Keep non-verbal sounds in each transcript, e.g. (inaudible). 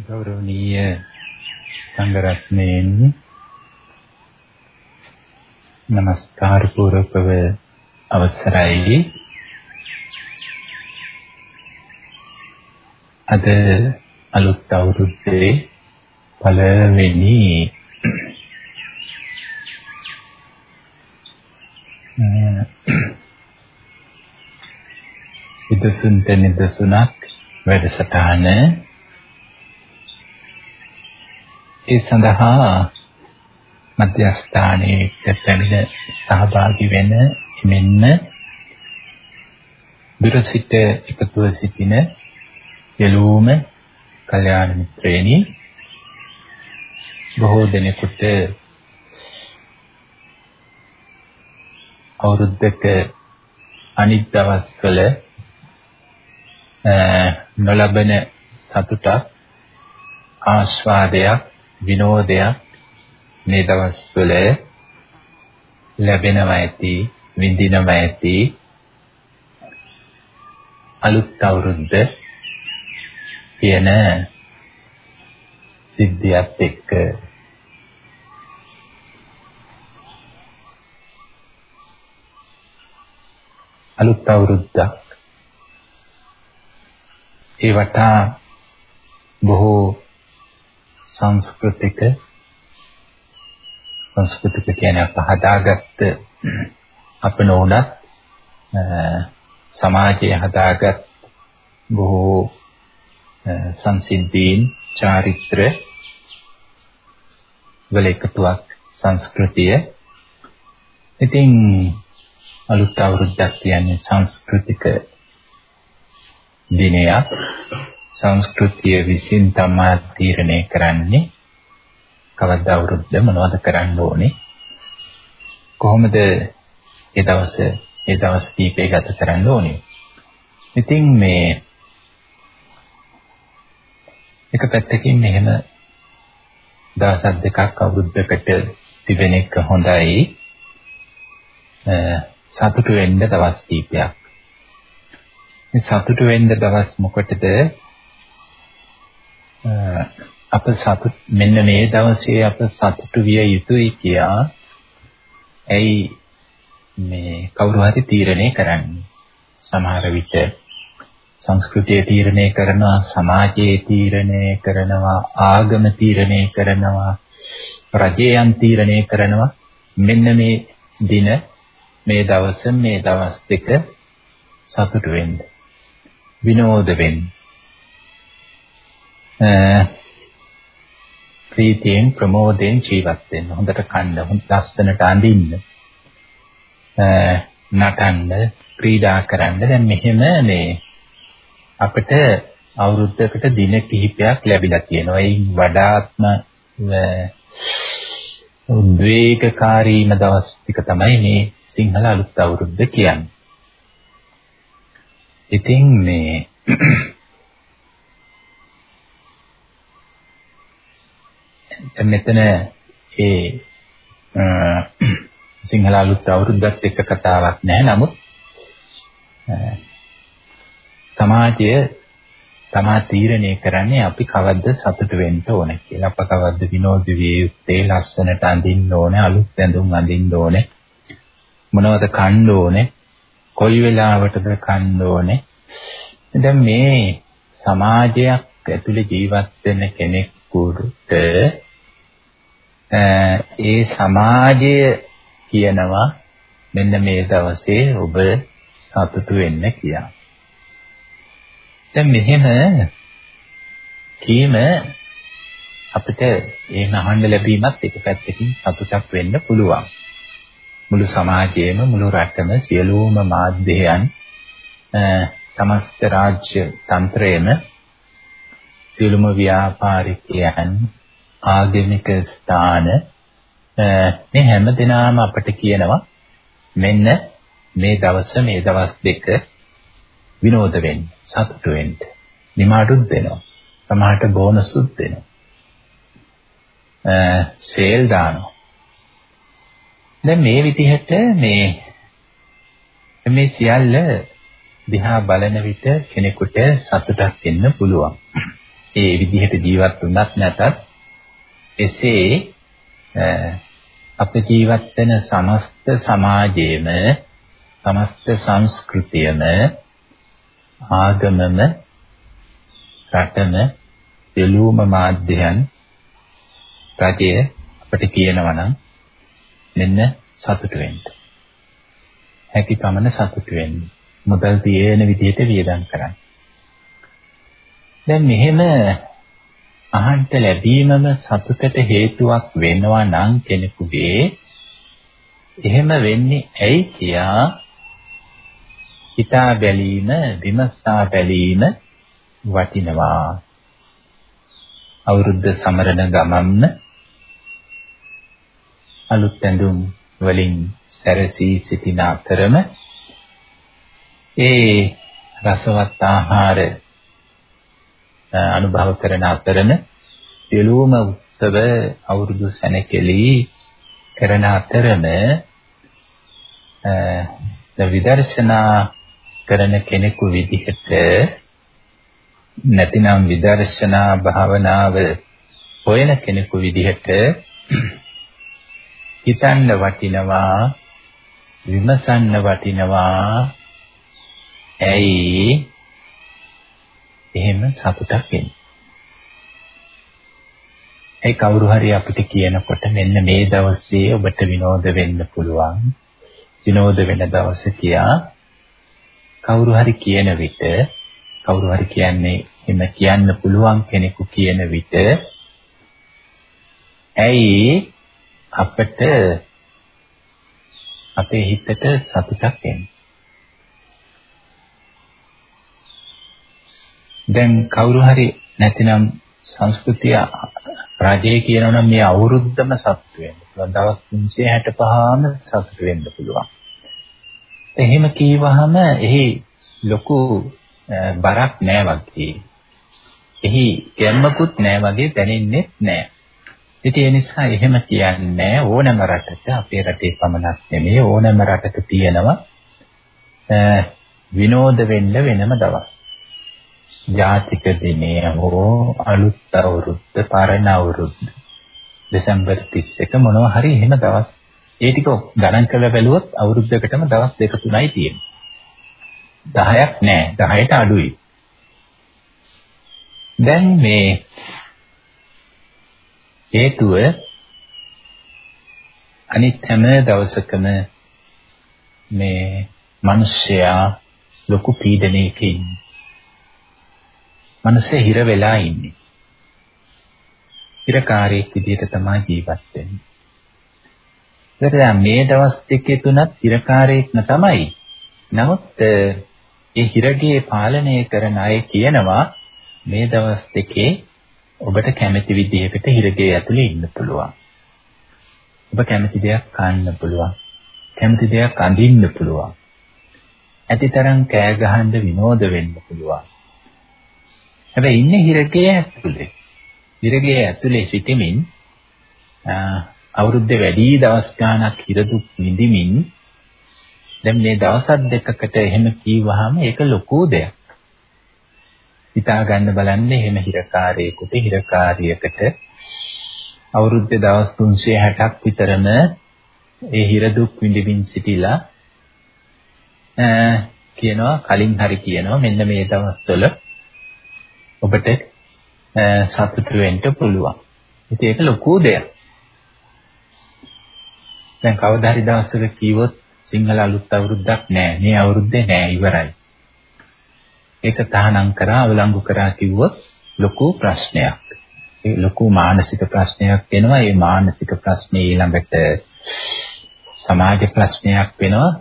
ගෞරවනීය සංඝරත්නයන් নমස්කාර පූර්වකව අවසරයි. අද අලුත් අවුරුද්දේ පළවෙනි (clears throat) ඉදසුන් තෙනිදසුනක් වැඩසටහන ඒ සඳහා මධ්‍යස්ථානයේ පැමිණ සහභාගී වෙන මෙන්න දුරසිට එකතුව සිටින සියලුම කල්යාණ මිත්‍රයනි. බොහෝ දෙනෙකුට අවුරුද්දක අනිත් දවස්වල නොලබන සතුටක් ආස්වාදයක් විනෝදයක් මේ දවස්වල ලැබෙනවා ඇති විඳිනවා ඇති අලුත් අවුරුද්ද කියන සිද්ධියත් එක්ක. අලුත් අවුරුද්දක්. ඒ වටා බොහෝ සංස්කෘතික සංස්කෘතික කියන්නේ අප හදාගත්ත අප නොඋනත් සමාජයේ හදාගත් බොහෝ සංසිද්ධීන් චාරිත්‍ර වල එකතුවක් සංස්කෘතිය. ඉතින් අලුත් අවුරුද්දක් කියන්නේ සංස්කෘතික දිනයක්. සංස්කෘතිය විසින් තමා තීරණය කරන්නේ කවද අවුරුද්ද මොනවද කරන්න ඕනේ? කොහොමද ඒ දවස ඒ දවස් කීපේ ගත කරන්න ඕනේ? ඉතින් මේ එක පැත්තකින් මෙහෙම දවස් දෙකක් අවුරුද්දකට තිබෙන එක හොඳයි. සතුටු වෙන්න දවස් කීපයක් මේ සතුටු වෙන්න දවස් මොකටද? අප සතුට මෙන්න මේ දවසේ අප සතුටු විය යුතුයි කියා ඇයි මේ කවුරු හරි තීරණය කරන්නේ? සමහර විට සංස්කෘතිය තීරණය කරනවා සමාජයේ තීරණය කරනවා ආගම තීරණය කරනවා රජයන් තීරණය කරනවා. මෙන්න මේ දින මේ දවස මේ දවස් දෙක සතුටු වෙන්න විනෝද වෙන්න. ප්‍රීතියෙන් ප්‍රමෝදයෙන් ජීවත් වෙන්න. හොඳට කන්න, හොඳ ලස්සනට අඳින්න. නටන්න, ක්‍රීඩා කරන්න. දැන් මෙහෙම මේ අපිට අවුරුද්දකට දින කිහිපයක් ලැබිලා තියෙනවා. ඒ වඩාත්ම උද්වේගකාරීම දවස් ටික තමයි මේ සිංහල අලුත් අවුරුද්ද කියන්නේ. ඉතින් මේ මෙතන ඒ සිංහල අලුත් අවුරුද්දත් එක්ක කතාවක් නැහැ. නමුත් සමාජය තමා තීරණය කරන්නේ අපි කවද්ද සතුට වෙන්න ඕන කියලා. අප කවද්ද විනෝද විය යුත්තේ, ලස්සනට අඳින්න ඕනේ, අලුත් ඇඳුම් අඳින්න ඕනේ. මොනවද කන්න ඕනේ? කොයි වෙලාවටද කන්න ඕනේ? දැන් මේ සමාජයක් ඇතුලේ ජීවත් වෙන කෙනෙකුට ඒ සමාජය කියනවා මෙන්න මේ දවසේ ඔබ සතුටු වෙන්න කියලා. දැන් මෙහෙම කීම අපිට එහෙම අහන්න ලැබීමත් එක පැත්තකින් සතුටක් වෙන්න පුළුවන්. මුළු සමාජයේම මුළු රටම සියලුම මාධ්‍යයන් සමස්ත රාජ්‍ය තන්ත්‍රයේම සියලුම ව්‍යාපාරිකයන් ආගමික ස්ථාන. මේ හැම දිනම අපිට කියනවා මෙන්න මේ දවස මේ දවස් දෙක විනෝද වෙන්න සතුටු වෙන්න නිමාඩුත් දෙනවා සමහරට බෝනසුත් දෙනවා සේල් දානවා. දැන් මේ විදිහට මේ මේ සියල්ල දිහා බලන විට කෙනෙකුට සතුටක් එන්න පුළුවන්. ඒ විදිහට ජීවත් වුණත් නැතත් එසේ අප ජීවත් වෙන සමස්ත සමාජයේම සමස්ත සංස්කෘතියම ආගමම රටම සියලුම මාධ්‍යයන් රජය අපිට කියනවා නම් මෙන්න සතුට වෙන්න. හැකි පමණ සතුට වෙන්න. මුදල් තියෙන විදිහට වියදම් කරන්න. දැන් මෙහෙම අහන්ට ලැබීමම සතුටට හේතුවක් වෙනවා නම් කෙනෙකුගේ එහෙම වෙන්නේ ඇයි කියා හිතා බැලීම විමසා බැලීම වටිනවා. අවුරුද්ද සමරන ගමන්න අලුත් ඇඳුම් වලින් සැරසී සිටින අතරම ඒ රසවත් ආහාර අනුභව කරන අතරම සියලුම උත්සව අවුරුදු සැනකෙලි කරන අතරම විදර්ශනා කරන කෙනෙකු විදිහට නැතිනම් විදර්ශනා භාවනාව හොයන කෙනෙකු විදිහට හිතන්න වටිනවා විමසන්න වටිනවා. ඇයි? එහෙම සතුටක් එන්නේ ඒ කවුරු හරි අපිට කියනකොට මෙන්න මේ දවසේ ඔබට විනෝද වෙන්න පුළුවන්. විනෝද වෙන දවස කියා කවුරු හරි කියන විට කවුරු හරි කියන්නේ එම කියන්න පුළුවන් කෙනෙකු කියන විට ඇයි අපට අපේ හිතට සතුටක් එන්නේ? දැන් කවුරු හරි නැතිනම් සංස්කෘතිය රජය කියනවනම් මේ අවුරුද්දම සතුට වෙන්න පුළුවන්. දවස් 365ම සතුට වෙන්න පුළුවන්. එහෙම කීවහම එහි ලොකු බරක් නෑ වගේ. එහි ගැම්මකුත් නෑ වගේ දැනෙන්නේ නෑ. ඉතින් ඒ නිසා එහෙම කියන්නේ ඕනෑම රටක අපේ රටේ පමණක් නෙමෙයි ඕනෑම රටක තියෙනවා විනෝද වෙන්න වෙනම දවස්. ජාතික දිනය හෝ අලුත් අවුරුද්ද පරණ අවුරුද්ද දෙසැම්බර් 31 මොනවා හරි එහෙම දවස්. ඒ ටික ගණන් කරලා බැලුවොත් අවුරුද්දකටම දවස් දෙක තුනයි තියෙන්නේ. 10ක් නෑ. 10ට අඩුයි. දැන් මේ හේතුව අනිත් හැම දවසකම මේ මිනිස්සයා ලොකු පීඩනයක ඉන්නේ මනස හිර වෙලා ඉන්නේ. හිරකාරයෙක් විදිහට තමයි ජීවත් වෙන්නේ. ඒකට මේ දවස් දෙකේ තුනත් හිරකාරයෙක්ම තමයි. නමුත් ඒ හිරගේ පාලනය කරන අය කියනවා මේ දවස් දෙකේ ඔබට කැමති විදිහකට හිරගේ ඇතුලේ ඉන්න පුළුවන්. ඔබ කැමති දෙයක් කන්න පුළුවන්. කැමති දෙයක් අඳින්න පුළුවන්. ඇතිතරම් කෑ ගහන්න විනෝද වෙන්න පුළුවන්. හැබැයි ඉන්නේ හිරකේ ඇතුලේ. හිරගේ ඇතුලේ සිටමින් අවුරුද්දේ වැඩි දවස් ගාණක් හිරදුක් විඳිමින් දැන් මේ දවස් දෙකකට එහෙම කීවහම ඒක ලොකු දෙයක්. හිතා ගන්න බලන්න එහෙම හිරකාරයෙකුට හිරකාරියකට අවුරුද්දේ දවස් 360ක් විතරම ඒ හිරදුක් විඳින්න සිටිලා කියනවා කලින් හරි කියනවා මෙන්න මේ දවස්වල ඔබට සතුටු වෙන්න පුළුවන්. ඉතින් ඒක ලොකු දෙයක්. දැන් කවදා හරි දවසක කිව්වොත් සිංහල අලුත් අවුරුද්දක් නෑ. මේ අවුරුද්දේ නෑ ඉවරයි. ඒක තහනම් කරා අවලංගු කරා කිව්වොත් ලොකු ප්‍රශ්නයක්. ඒ ලොකු මානසික ප්‍රශ්නයක් වෙනවා. ඒ මානසික ප්‍රශ්නේ ඊළඟට සමාජ ප්‍රශ්නයක් වෙනවා.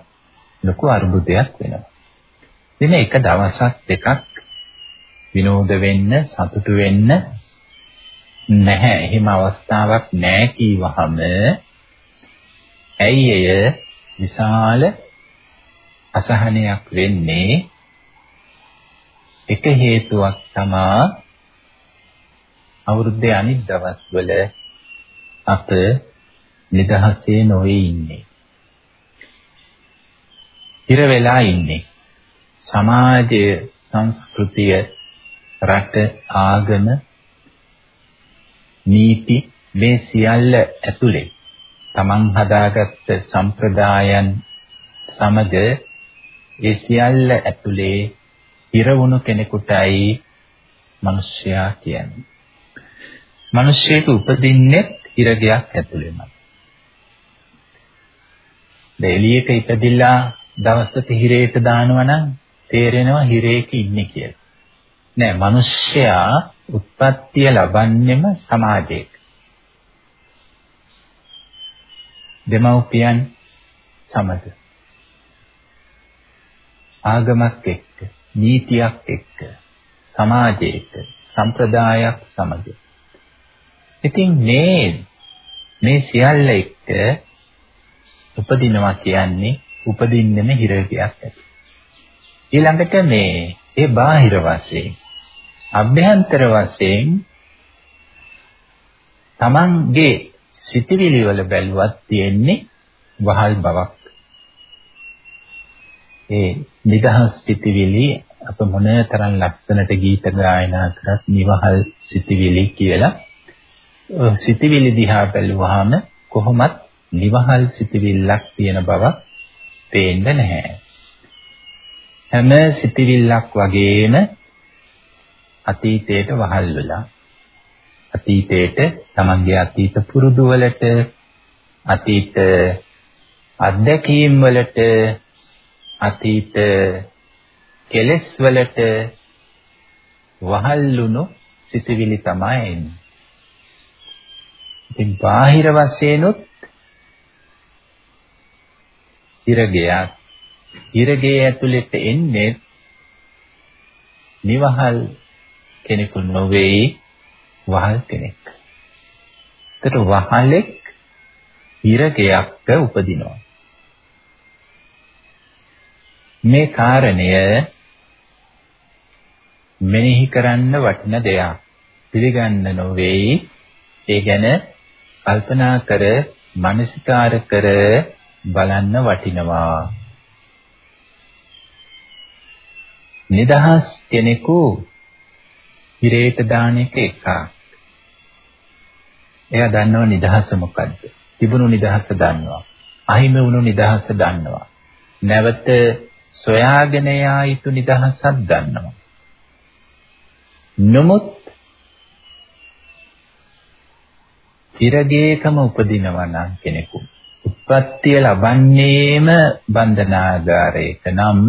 ලොකු අරුබුදයක් වෙනවා. ඉතින් එක දවසක් දෙකක් විනෝද වෙන්න, සතුටු වෙන්න නැහැ. එහෙම අවස්ථාවක් නැහැ කීවහම ඇයි එය විශාල අසහනයක් වෙන්නේ? එක හේතුවක් තමා අවුරුද්දේ අනිත් දවස්වල අප නිදහසේ නොවේ ඉන්නේ. ඉර වෙලා ඉන්නේ. සමාජය සංස්කෘතිය රට ආගම නීති මේ සියල්ල ඇතුලේ තමන් හදාගත්ත සම්ප්‍රදායන් සමග ඒ සියල්ල ඇතුලේ ඉරවුණු කෙනෙකුටයි මිනිසයා කියන්නේ. මිනිසෙක උපදින්නේ ඉරගයක් ඇතුළේමයි. දෙලියක ඉපදිලා දවසක හිරේට දානවා නම් තේරෙනවා හිරේක ඉන්නේ කියලා. නෑ මිනිස්සයා උත්පත්තිය ලබන්නෙම සමාජයක. දෙමව්පියන් සමග ආගමක් එක්ක නීතියක් එක්ක සමාජයක සම්ප්‍රදායක් සමග ඉතින් මේ මේ සියල්ල එක්ක උපදිනවා කියන්නේ උපදින්නෙම හිරගයක් ඇති. ඊළඟට මේ ඒ බාහිර වශයෙන් අභ්‍යන්තර වශයෙන් තමන්ගේ සිතිවිලි වල බැලුවත් තියෙන්නේ වහල් බවක්. ඒ නිදහස් සිතිවිලි අප මොනතරම් ලස්සනට ගීත ගායනා කරත් නිවහල් සිතිවිලි කියලා සිතිවිලි දිහා බැලුවාම කොහොමත් නිවහල් සිතිවිල්ලක් තියෙන බව පේන්නේ නැහැ. හැම සිතිවිල්ලක් වගේම අතීතයට වහල් වෙලා අතීතයට තමන්ගේ අතීත පුරුදු වලට අතීත අත්දැකීම් වලට අතීත කෙලෙස් වලට වහල්ලුණු සිතිවිලි තමයි එන්නේ. ඉතින් බාහිර වශයෙන්ුත් ඉරගයක් ඉරගේ ඇතුළට එන්නේ නිවහල් කෙනෙකු නොවේ වහල් කෙනෙක්. ඒතර වහලෙක් ඉරගයක්ක උපදිනවා. මේ කාරණය මෙනෙහි කරන්න වටින දෙයක්. පිළිගන්න නොවේයි. ඒ ගැන කල්පනා කර, මනසිකාර කර බලන්න වටිනවා. නිදහස් කෙනෙකු හිරේට දාන එක එකක්. එයා දන්නව නිදහස මොකද්ද? තිබුණු නිදහස දන්නවා. අහිමි වුණු නිදහස දන්නවා. නැවත සොයාගෙන යා යුතු නිදහසක් දන්නවා. නමුත් ඉරගේකම උපදිනවා නම් කෙනෙකු උත්පත්තිය ලබන්නේම බන්ධනාගාරයක නම්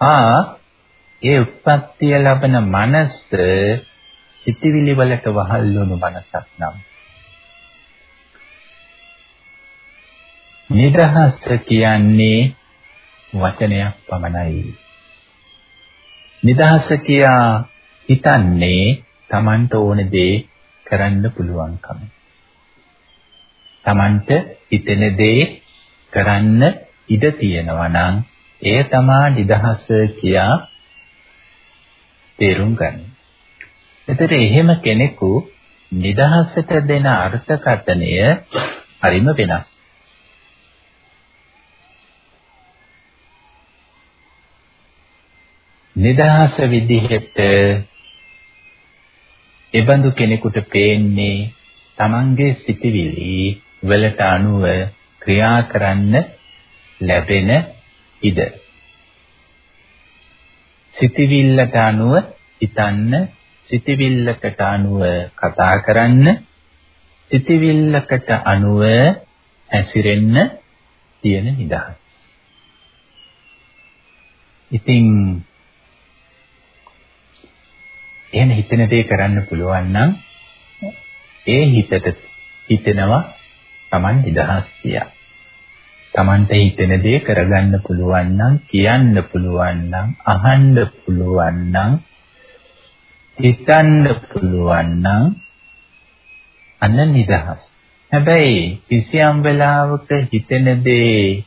ආ ඒ උත්පත්තිය ලබන මනස සිටිවිලි වලට වහල් වුණු මනසක් නම්. නිදහස කියන්නේ වචනයක් පමණයි. නිදහස කියා හිතන්නේ Tamanට ඕන දේ කරන්න පුළුවන්කම. Tamanට හිතෙන දේ කරන්න ඉඩ තියෙනවා නම් එය තමා නිදහස කියා තේරුම් ගන්න. එතකොට එහෙම කෙනෙකු නිදහසට දෙන අර්ථකථනය හරිම වෙනස්. නිදහස විදිහට එබඳු කෙනෙකුට පේන්නේ තමන්ගේ සිටිවිලි වලට අනුව ක්‍රියා කරන්න ලැබෙන ඉඩ. සිතවිල්ලට අනුව හිතන්න, සිතවිල්ලකට අනුව කතා කරන්න, සිතවිල්ලකට අනුව හැසිරෙන්න තියෙන නිදහස. ඉතින් එහෙම හිතන දේ කරන්න පුළුවන් නම් ඒ හිතට හිතෙනවා Taman නිදහස් කියා. Tamanට හිතෙන දේ කරගන්න පුළුවන් නම් කියන්න පුළුවන් නම් අහන්න පුළුවන් නම් හිතන්න පුළුවන් නම් අන්න නිදහස්. හැබැයි කිසියම් වෙලාවක හිතෙන දේ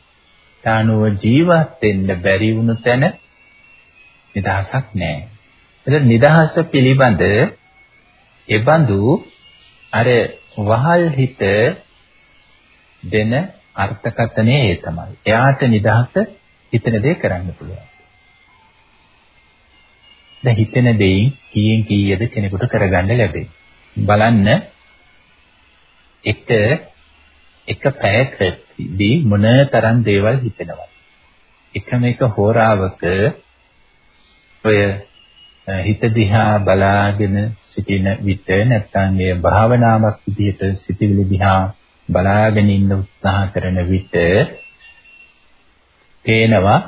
තනුව ජීවත් වෙන්න බැරි වුණු තැන නිදහසක් නැහැ. එතන නිදහස පිළිබඳ එබඳු අර වහල් හිත දෙන අර්ථකථනය ඒ තමයි. එයාට නිදහස හිතන දේ කරන්න පුළුවන්. දැන් හිතන දෙයින් කීයෙන් කීයද කෙනෙකුට කරගන්න ලැබෙන්නේ. බලන්න එක එක පැයකදී මොන තරම් දේවල් හිතෙනවද? එකම එක හෝරාවක ඔය හිත දිහා බලාගෙන සිටින විට නැත්නම් මේ භාවනාවක් විදිහට සිටිවිලි දිහා බලාගෙන ඉන්න උත්සාහ කරන විට පේනවා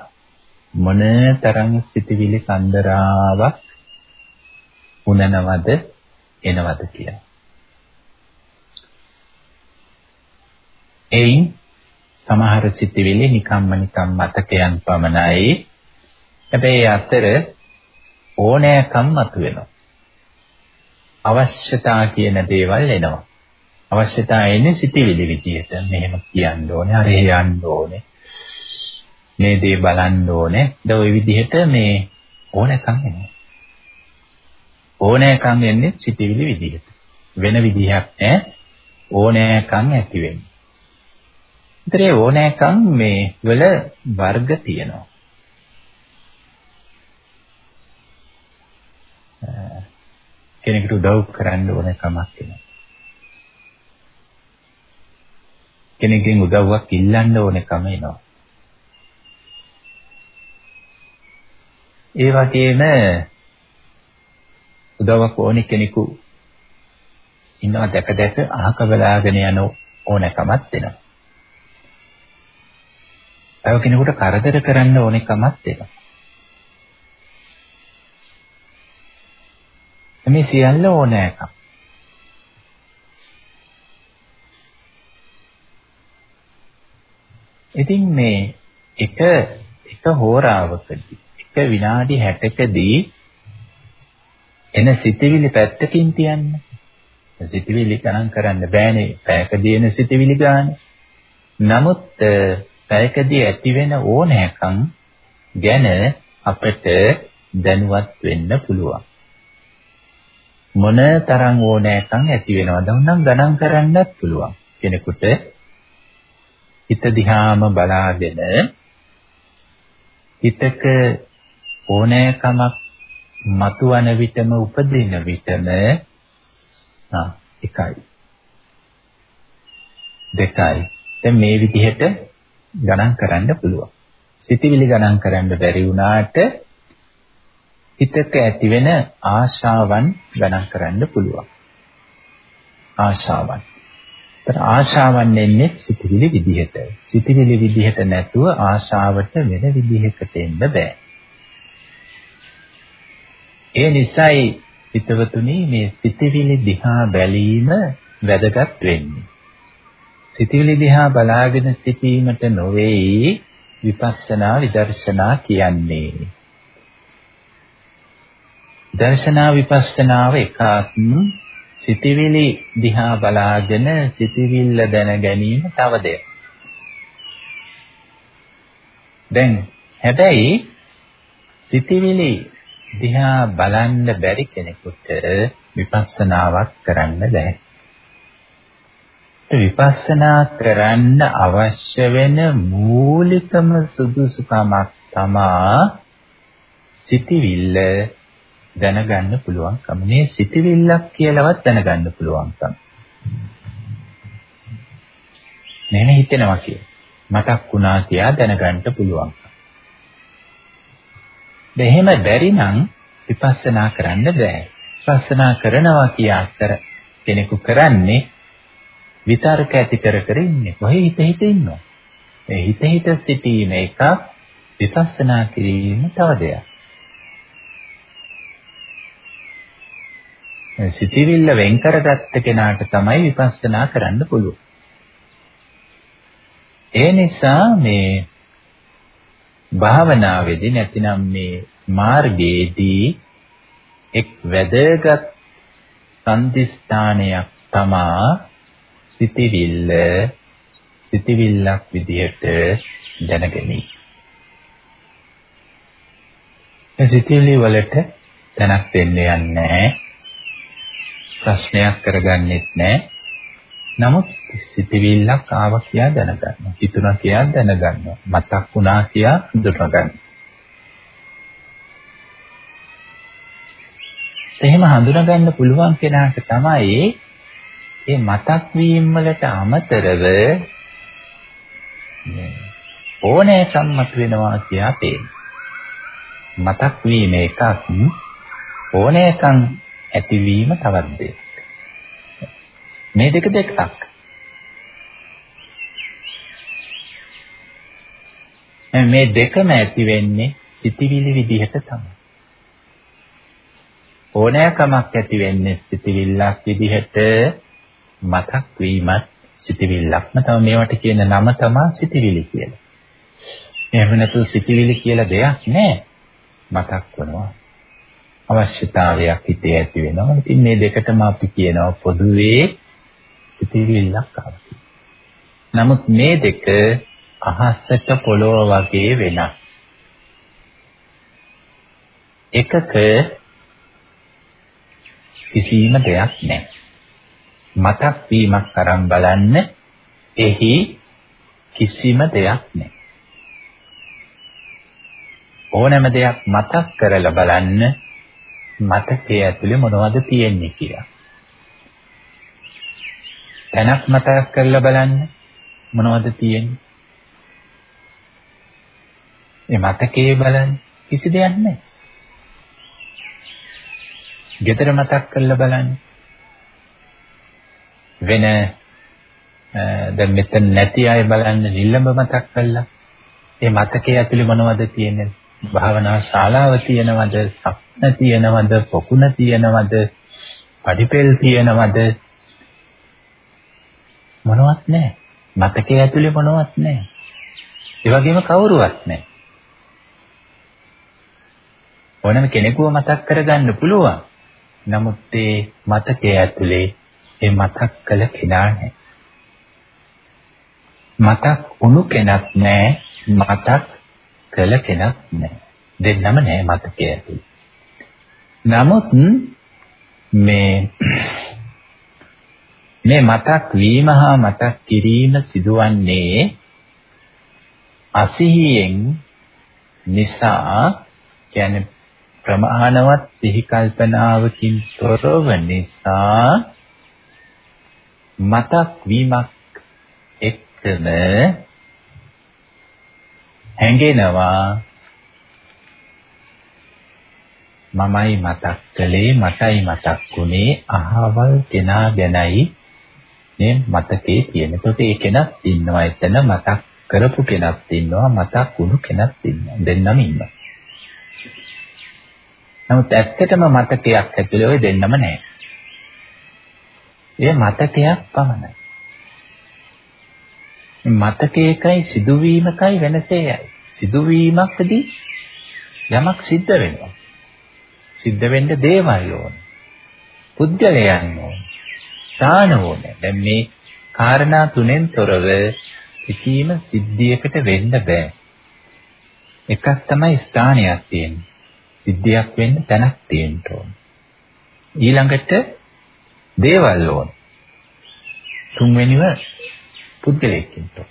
මොන තරම් සිටිවිලි කන්දරාවක් උනනවද එනවද කියලා. එයින් සමහර සිතිවිලි නිකම්ම නිකම් මතකයන් පමණයි. හැබැයි අතර ඕනෑකම් මතුවෙනවා. අවශ්‍යතා කියන දේවල් එනවා. අවශ්‍යතා එන්නේ සිතිවිලි විදියට. මෙහෙම කියන්න ඕනේ, අර යන්න ඕනේ. මේ දේ බලන්න ඕනේ. ද ওই විදිහට මේ ඕනෑකම් එනවා. ඕනෑකම් එන්නේ සිතිවිලි විදිහට. වෙන විදිහක් නැහැ. ඕනෑකම් ඇති වෙන්නේ. විතරේ ඕනෑකම් මේ වල වර්ග තියෙනවා. කෙනෙකුට උදව් කරන්න ඕන කමක් වෙනවා. කෙනෙක්ගෙන් උදව්වක් ඉල්ලන්න ඕන කම එනවා. ඒ වගේම උදව්වක් ඕනේ කෙනෙකු ඉන්නවා දැක දැක අහක බලාගෙන යන ඕනකමක් වෙනවා. තව කෙනෙකුට කරදර කරන්න ඕනකමක් වෙනවා. මේ සියල්ල ඕනෑකම්. ඉතින් මේ එක එක හෝරාවකදී එක විනාඩි 60කදී එන සිතවිලි පැත්තකින් තියන්න. සිතවිලි ගණන් කරන්න බෑනේ පැයකදී එන සිතවිලි ගන්න. නමුත් පැයකදී ඇති වෙන ඕනෑකම් ගැන අපිට දැනුවත් වෙන්න පුළුවන්. මොන තරම් ඕනෑකම් ඇති වෙනවද නම් ගණන් කරන්නත් පුළුවන්. කෙනෙකුට හිත දිහාම බලාගෙන හිතක ඕනෑකමක් මතුවන විටම උපදින විටම ආ එකයි. දෙකයි. දැන් මේ විදිහට ගණන් කරන්න පුළුවන්. සිතිවිලි ගණන් කරන්න බැරි වුණාට හිතක ඇතිවෙන ආශාවන් ගණන් කරන්න පුළුවන්. ආශාවන්. ඒතර ආශාවන් එන්නේ සිතිවිලි විදිහට සිතිවිලි විදිහට නැතුව ආශාවට වෙන විදිහකට එන්න බෑ ඒ නිසායි හිතවතුනි මේ සිතවිලි දිහා බැලීම වැදගත් වෙන්නේ. සිතවිලි දිහා බලාගෙන සිටීමට නොවේයි විපස්සනා විදර්ශනා කියන්නේ. දර්ශනා විපස්සනාව එකක් සිතවිලි දිහා බලාගෙන සිතවිල්ල දැන ගැනීම තව දෙයක්. දැන් හැබැයි සිතවිලි දිහා බලන්න බැරි කෙනෙකුට විපස්සනාවක් කරන්න බෑ. විපස්සනා කරන්න අවශ්‍ය වෙන මූලිකම සුදුසුකමක් තමා සිටිවිල්ල දැනගන්න පුළුවන්කම. මේ සිටිවිල්ලක් කියලාවත් දැනගන්න පුළුවන්කම. මෙහෙම හිතෙනවා කිය. මතක් වුණා කියලා දැනගන්න පුළුවන්. එහෙම බැරි නම් විපස්සනා කරන්න බෑ. විපස්සනා කරනවා කියා අතර කෙනෙකු කරන්නේ විතර්ක ඇති කර කර ඉන්නේ. කොහේ හිත හිත ඉන්නවා. මේ හිත හිත සිටීම එකක් විපස්සනා කිරීම තව දෙයක්. සිතිවිල්ල වෙන් කරගත්ත කෙනාට තමයි විපස්සනා කරන්න පුළුවන්. ඒ නිසා මේ භාවනාවේදී නැතිනම් මේ මාර්ගයේදී එක් වැදගත් සම්දිස්ථානයක් තමා සිටිවිල්ල සිටිවිල්ලක් විදිහට දැනගනි. ඒ සිටිවිලි වලට තැනක් දෙන්න යන්නේ නැහැ. ප්‍රශ්නයක් කරගන්නෙත් නැහැ. නමුත් සිතවිල්ලක් ආවා කියලා දැනගන්නවා. හිතුණා කියලා දැනගන්නවා. මතක් වුණා කියලා හඳුනගන්නවා. එහෙම හඳුනගන්න පුළුවන් කෙනාට තමයි ඒ මතක් වීම වලට අමතරව ඕනෑකම් මත වෙනවා කියලා පේනවා. මතක් වීම එකක් ඕනෑකම් ඇතිවීම තවත් දෙයක්. මේ දෙක දෙකක්. මේ දෙකම ඇති වෙන්නේ සිතිවිලි විදිහට තමයි. ඕනෑකමක් ඇති වෙන්නේ සිතිවිල්ලක් විදිහට මතක් වීමත් සිතිවිල්ලක්ම තමයි මේවට කියන නම තමයි සිතිවිලි කියලා. එහෙම නැතු සිතිවිලි කියලා දෙයක් නැහැ. මතක් වෙනවා. අවශ්‍යතාවයක් හිතේ ඇති වෙනවා. ඉතින් මේ දෙකටම අපි කියනවා පොදුවේ සිතිවිල්ලක් ආවා. නමුත් මේ දෙක අහසට පොළොව වගේ වෙනස්. එකක කිසිම දෙයක් නැහැ. මතක් වීමක් අරන් බලන්න එහි කිසිම දෙයක් නැහැ. ඕනෑම දෙයක් මතක් කරලා බලන්න මතකයේ ඇතුලේ මොනවද තියෙන්නේ කියලා. තැනක් මතක් කරලා බලන්න මොනවද තියෙන්නේ? මේ මතකයේ බලන්න කිසි දෙයක් නැහැ. ගෙදර මතක් කරලා බලන්න. වෙන දැන් මෙතන නැති අය බලන්න නිල්ලඹ මතක් කළා. ඒ මතකයේ ඇතුලේ මොනවද තියෙන්නේ? භාවනා ශාලාව තියෙනවද? සප්න තියෙනවද? පොකුණ තියෙනවද? පඩිපෙල් තියෙනවද? මොනවත් නැහැ. මතකයේ ඇතුලේ මොනවත් නැහැ. ඒ වගේම කවුරුවත් නැහැ. ඕනම කෙනෙකුව මතක් කරගන්න පුළුවන්. නමුත් ඒ මතකයේ ඇතුලේ ඒ මතක් කළ කෙනා නැහැ. මතක් වුණු කෙනක් නැහැ. මතක් කළ කෙනක් නැහැ. දෙන්නම නැහැ මතකයේ ඇතුලේ. නමුත් මේ මේ මතක් වීම හා මතක් කිරීම සිදුවන්නේ අසිහියෙන් නිසා කියන්නේ ප්‍රමාණවත් සිහි කල්පනාවකින් තොරව නිසා මතක් වීමක් එක්කම හැඟෙනවා. මමයි මතක් කළේ මටයි මතක් වුණේ අහවල් කෙනා ගැනයි මේ මතකේ තියෙන. ඒකට ඒ කෙනක් ඉන්නවා එතන මතක් කරපු කෙනක් ඉන්නවා මතක් වුණු කෙනක් ඉන්නවා. දෙන්නම ඉන්නවා. නමුත් ඇත්තටම මතකයක් ඇතුලේ ওই දෙන්නම නැහැ. ඒ මතකයක් පමණයි. මතකයකයි සිදුවීමකයි වෙනසෙයි. සිදුවීමකදී යමක් සිද්ධ වෙනවා. සිද්ධ වෙන්න දේවල් ඕන. පුද්ගලයන් ඕන. ස්ථාන ඕන. දැන් මේ කාරණා තුනෙන් තොරව කිසිම සිද්ධියකට වෙන්න බෑ. එකක් තමයි ස්ථානයක් තියෙන්නේ. සිද්ධියක් වෙන්න තැනක් තියෙන්න ඕන. ඊළඟට දේවල් ඕන. තුන්වෙනිව පුද්ගලයෙක් ඉන්න ඕන.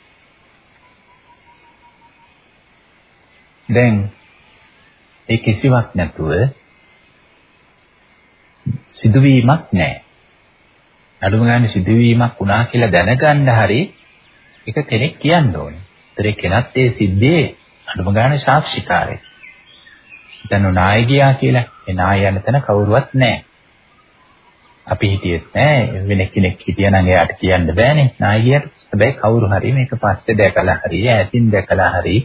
දැන් ඒ කිසිවක් නැතුව සිදුවීමක් නැහැ. අඩුම ගානේ සිදුවීමක් වුණා කියලා දැනගන්න හරි එක කෙනෙක් කියන්න ඕනේ. ඒතරේ කෙනත් ඒ සිද්ධියේ අඩුම ගානේ සාක්ෂිකාරයෙක්. දැන් නාය ගියා කියලා ඒ නාය යන තැන කවුරුවත් නැහැ. අපි හිටියෙත් නැහැ වෙන කෙනෙක් හිටියනම් එයාට කියන්න බෑනේ නාය ගියට. හැබැයි කවුරු හරි මේක පස්සේ දැකලා හරි ඈතින් දැකලා හරි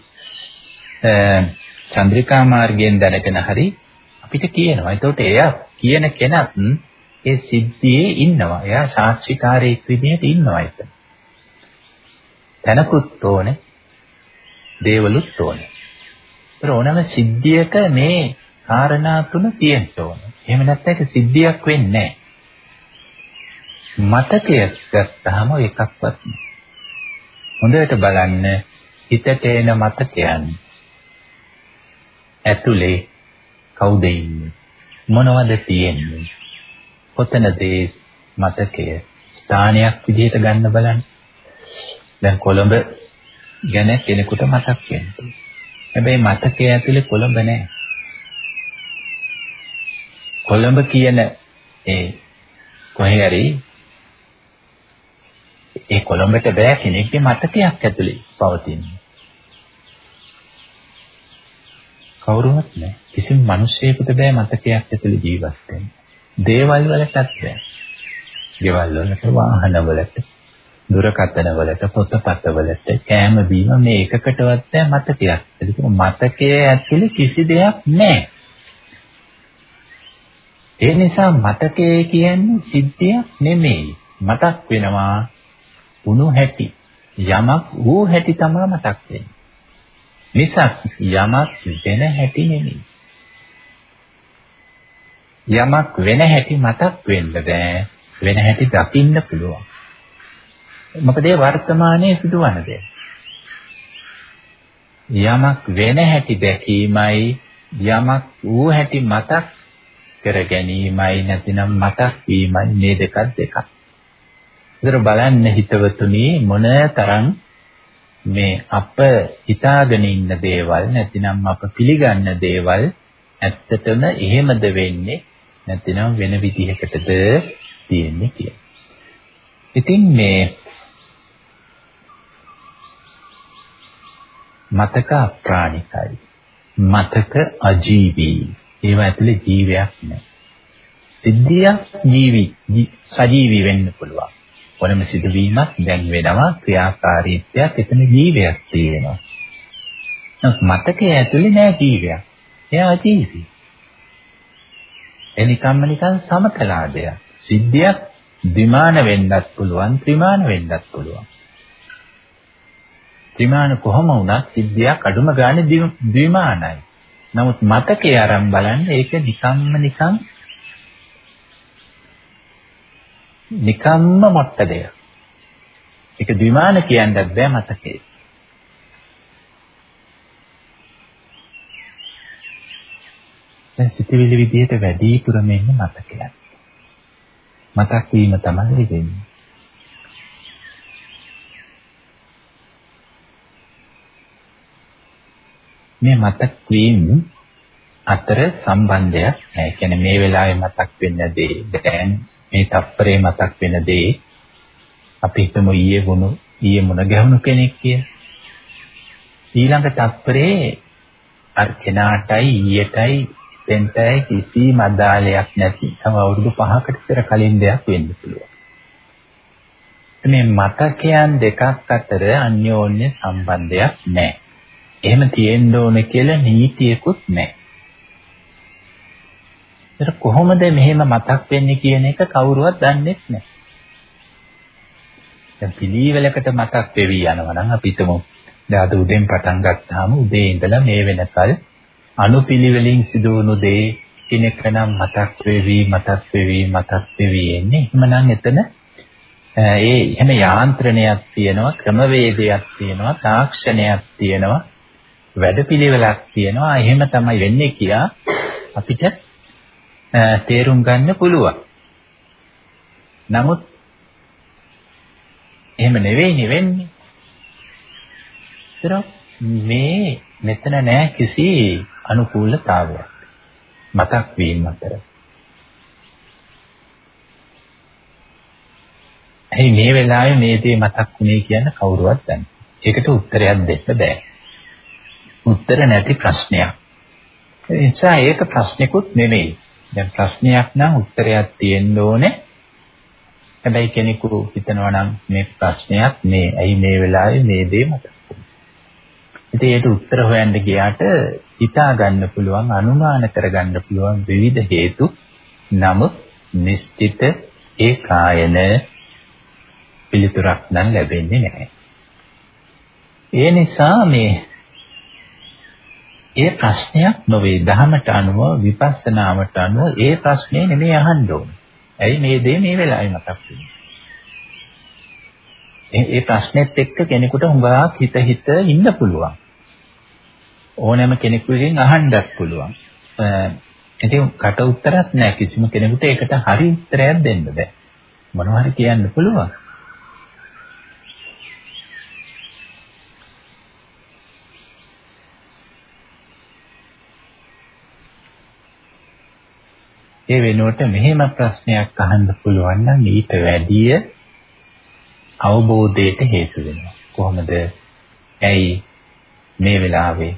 චන්ද්‍රිකා මාර්ගයෙන් දැනගෙන හරි අපිට කියනවා. ඒතකොට එයා කියන කෙනත් ඒ සිද්ධියේ ඉන්නවා. එයා සාක්ෂිකාරයෙක් විදිහට ඉන්නවා එතන. තනකුත් ඕනේ. දේවලුත් ඕනේ. ඒතර ඕනම සිද්ධියක මේ කාරණා තුන තියෙන්න ඕනේ. එහෙම නැත්නම් ඒක සිද්ධියක් වෙන්නේ නැහැ. මතකයක් ගත්තාම එකක්වත් හොඳට බලන්න හිතට එන මතකයන් ඇතුලේ කවුද ඉන්නේ? මොනවද තියෙන්නේ? කොතනද මතකය? ස්ථානයක් විදිහට ගන්න බලන්න. දැන් කොළඹ ගැන කෙනෙකුට මතක් වෙනවා හැබැයි මතකයේ ඇතුලේ කොළඹ නැහැ. කොළඹ කියන ඒ කොහේ හරි ඒ කොළඹට බෑ කෙනෙක්ගේ මතකයක් ඇතුලේ පවතින්නේ. කවුරුවත් නෑ. කිසිම මිනිසෙකුට බෑ මතකයක් ඇතුලේ ජීවත් වෙන්න. දේවල් වලටත් බෑ. ගෙවල් වලට, වාහන වලට, දුරකථන වලට, පොතපත වලට, කෑම බීම මේ එකකටවත් නෑ මතකයක්. ඒක මතකයේ ඇතුලේ කිසි දෙයක් නෑ. ඒ නිසා මතකය කියන්නේ සිද්ධියක් නෙමෙයි. මතක් වෙනවා උණු හැටි. යමක් වූ හැටි තමයි මතක් වෙන්නේ. මිසක් යමක් වෙන හැටි නෙමෙයි. යමක් වෙන හැටි මතක් වෙන්න බෑ. වෙන හැටි දකින්න පුළුවන්. මොකද ඒ වර්තමානයේ සිදුවන දේ. යමක් වෙන හැටි දැකීමයි යමක් වූ හැටි මතක් කර ගැනීමයි නැතිනම් මතක් වීමයි මේ දෙකක් දෙකක්. ඒතර බලන්න හිතවතුනි මොන තරම් මේ අප හිතාගෙන ඉන්න දේවල් නැතිනම් අප පිළිගන්න දේවල් ඇත්තටම එහෙමද වෙන්නේ නැතිනම් වෙන විදිහකටද තියෙන්නේ කියලා. ඉතින් මේ මතක අප්‍රාණිකයි. මතක අජීවී. ඒවා ඇතුලේ ජීවයක් නැහැ. සිද්ධියක් ජීවි සජීවී වෙන්න පුළුවන්. ඕනම සිදුවීමක් දැන් වෙනවා ක්‍රියාකාරීත්වයක් එතන ජීවයක් තියෙනවා. මතකයේ ඇතුලේ නෑ ජීවයක්. එයා අජීවී. එනිකම්ම නිකන් සමතලාදයක්. සිද්ධියක් ද්විමාන වෙන්නත් පුළුවන් ත්‍රිමාන වෙන්නත් පුළුවන්. ත්‍රිමාන කොහොම වුණත් සිද්ධියක් අඩුම ගානේ ද්විමානයි. නමුත් මතකයේ අරන් බලන්න ඒක නිකම්ම නිකන් නිකම්ම මොට්ට දෙයක්. ඒක ද්විමාන කියන්නත් බෑ මතකේ. දැන් සිතිවිලි විදියට වැඩිපුරම එන්නේ මතකයක්. මතක් වීම තමයි වෙන්නේ. මේ මතක් වීම අතර සම්බන්ධයක් නැහැ. කියන්නේ මේ වෙලාවේ මතක් වෙන්න දේ දැන් මේ තප්පරේ මතක් වෙන දේ අපි හිතමු ඊයේ වුණු ඊයේ මුණ ගැහුණු කෙනෙක් කිය. ඊළඟ තප්පරේ අර කෙනාටයි ඊයටයි දෙන්ටයි කිසිම අදාළයක් නැති තව අවුරුදු 5කට විතර කලින් දෙයක් වෙන්න පුළුවන්. මේ මතකයන් දෙකක් අතර අන්‍යෝන්‍ය සම්බන්ධයක් නැහැ. එහෙම තියෙන්න ඕනේ කියලා නීතියකුත් නැහැ. ඒක කොහොමද මෙහෙම මතක් වෙන්නේ කියන එක කවුරුවත් දන්නේ නැහැ. දැන් පිළිවෙලකට මතක් වෙවි යනවා නම් අපි හිතමු දැන් අද උදෙන් පටන් ගත්තාම උදේ ඉඳලා මේ වෙනකල් අනුපිළිවෙලින් සිදුවුණු දේ කිනෙක නම් මතක් වෙවි මතක් වෙවි මතක් වෙවි එන්නේ. එහෙමනම් එතන ඒ එහෙම යාන්ත්‍රණයක් තියෙනවා ක්‍රමවේදයක් තියෙනවා තාක්ෂණයක් තියෙනවා වැඩපිළිවෙලක් තියෙනවා එහෙම තමයි වෙන්නේ කියලා අපිට තේරුම් ගන්න පුළුවන්. නමුත් එහෙම නෙවෙයි වෙන්නේ. ඒතර මේ මෙතන නෑ කිසි අනුකූලතාවයක්. මතක් වීම අතර. ඇයි මේ වෙලාවේ මේ දේ මතක් වුණේ කියන කවුරුවත් දන්නේ. ඒකට උත්තරයක් දෙන්න බෑ. උත්තර නැති ප්‍රශ්නයක්. ඒ නිසා ඒක ප්‍රශ්නිකුත් නෙමෙයි. දැන් ප්‍රශ්නයක් නම් උත්තරයක් තියෙන්න ඕනේ. හැබැයි කෙනෙකු හිතනවා නම් මේ ප්‍රශ්නයක් මේ ඇයි මේ වෙලාවේ මේ දේ මතක් ඉතින් ඒකට උත්තර හොයන්න ගියාට හිතා ගන්න පුළුවන් අනුමාන කරගන්න පුළුවන් විවිධ හේතු නමුත් නිශ්චිත ඒකායන පිළිතුරක් නම් ලැබෙන්නේ නැහැ. ඒ නිසා මේ ඒ ප්‍රශ්නයක් නොවේ ධහමට අනුව විපස්සනාවට අනුව ඒ ප්‍රශ්නේ නෙමෙයි අහන්න ඕනේ. ඇයි මේ දේ මේ වෙලාවේ මතක් වෙන්නේ? ඒ ප්‍රශ්නෙත් එක්ක කෙනෙකුට හුඟක් හිත හිත ඉන්න පුළුවන්. ඕනෑම කෙනෙකුගෙන් අහන්නත් පුළුවන්. ඉතින් කට උත්තරත් නැහැ කිසිම කෙනෙකුට ඒකට හරි උත්තරයක් දෙන්න බෑ. මොනවා හරි කියන්න පුළුවන්. ඒ වෙනුවට මෙහෙම ප්‍රශ්නයක් අහන්න පුළුවන් නම් ඊට වැඩිය අවබෝධයට හේතු වෙනවා. කොහොමද? ඇයි මේ වෙලාවේ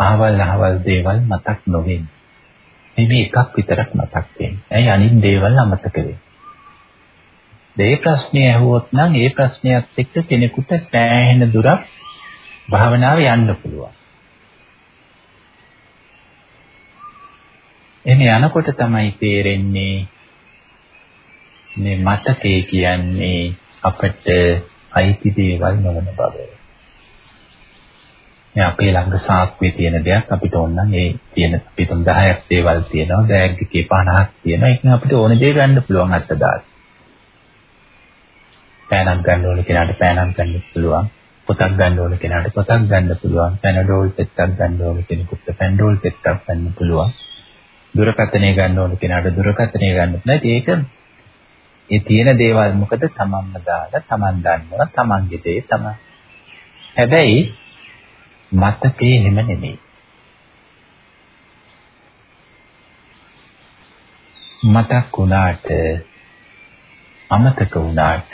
අහවල් අහවල් දේවල් මතක් නොවෙන්නේ? මේ එකක් විතරක් මතක් වෙන්නේ. ඇයි අනිත් දේවල් අමතක වෙන්නේ? මේ ප්‍රශ්නේ ඇහුවොත් නම් ඒ ප්‍රශ්නයත් එක්ක කෙනෙකුට සෑහෙන දුරක් භාවනාව යන්න පුළුවන්. එනේ යනකොට තමයි තේරෙන්නේ මේ මතකේ කියන්නේ අපට අයිති දේවල් නොවන බව. මේ අපේ ළඟ සාක්කුවේ තියෙන දෙයක් අපිට ඕනනම් ඒ තියෙන අපි 10ක් දේවල් තියෙනවා බෑග් එකේ 50ක් තියෙනවා ඒක අපිට ඕන දේ ගන්න පුළුවන් අත්ත දාලා. පෑනක් ගන්න ඕන කෙනාට පෑනක් ගන්න පුළුවන්. පොතක් ගන්න ඕන කෙනාට පොතක් ගන්න පුළුවන්. පැනඩෝල් පෙත්තක් ගන්න ඕන කෙනෙකුට පැනඩෝල් පෙත්තක් ගන්න පුළුවන්. දුරකථනය ගන්න ඕන කෙනාට දුරකථනය ගන්න පුළුවන්. ඒක ඒ තියෙන දේවල් මොකද තමන්ම දාලා තමන් දන්නවා තමන්ගේ දේ තමයි. හැබැයි මතකේ එහෙම නෙමෙයි. මතක් වුණාට අමතක වුණාට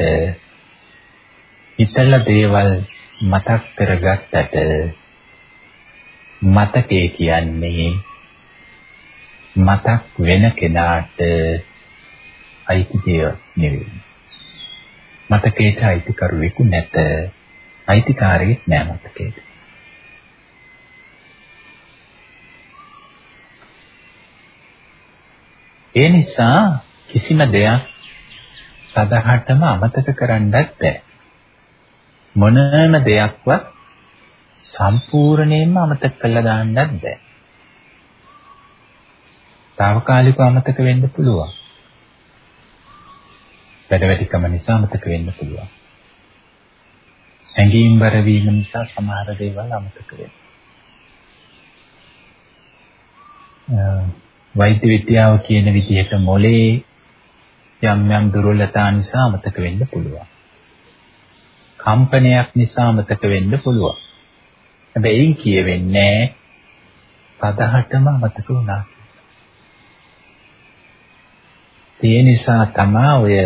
හිතලා දේවල් මතක් කරගත්තට මතකේ කියන්නේ මතක් වෙන කෙනාට අයිති දේවල් නෙවෙයි. මතකයට අයිතිකරුවෙකු නැත. අයිතිකාරයෙක් නෑ මතකයට. ඒ නිසා කිසිම දෙයක් සදහටම අමතක කරන්නත් බෑ. මොනම දෙයක්වත් සම්පූර්ණයෙන්ම අමතක කරලා දාන්නත් බෑ. తాවකාලිකව අමතක වෙන්න පුළුවන්. වැඩවැටිකම නිසා අමතක වෙන්න පුළුවන්. හැඟීම් බර වීම නිසා සමහර දේවල් අමතක වෙනවා. වෛද්‍ය විද්‍යාව කියන විදිහට මොලේ යම් යම් දුර්වලතා නිසා අමතක වෙන්න පුළුවන්. කම්පනයක් නිසා අමතක වෙන්න පුළුවන්. හැබැයි එයින් කියවෙන්නේ පදහටම අමතක වුණා. ඒ නිසා තමා ඔය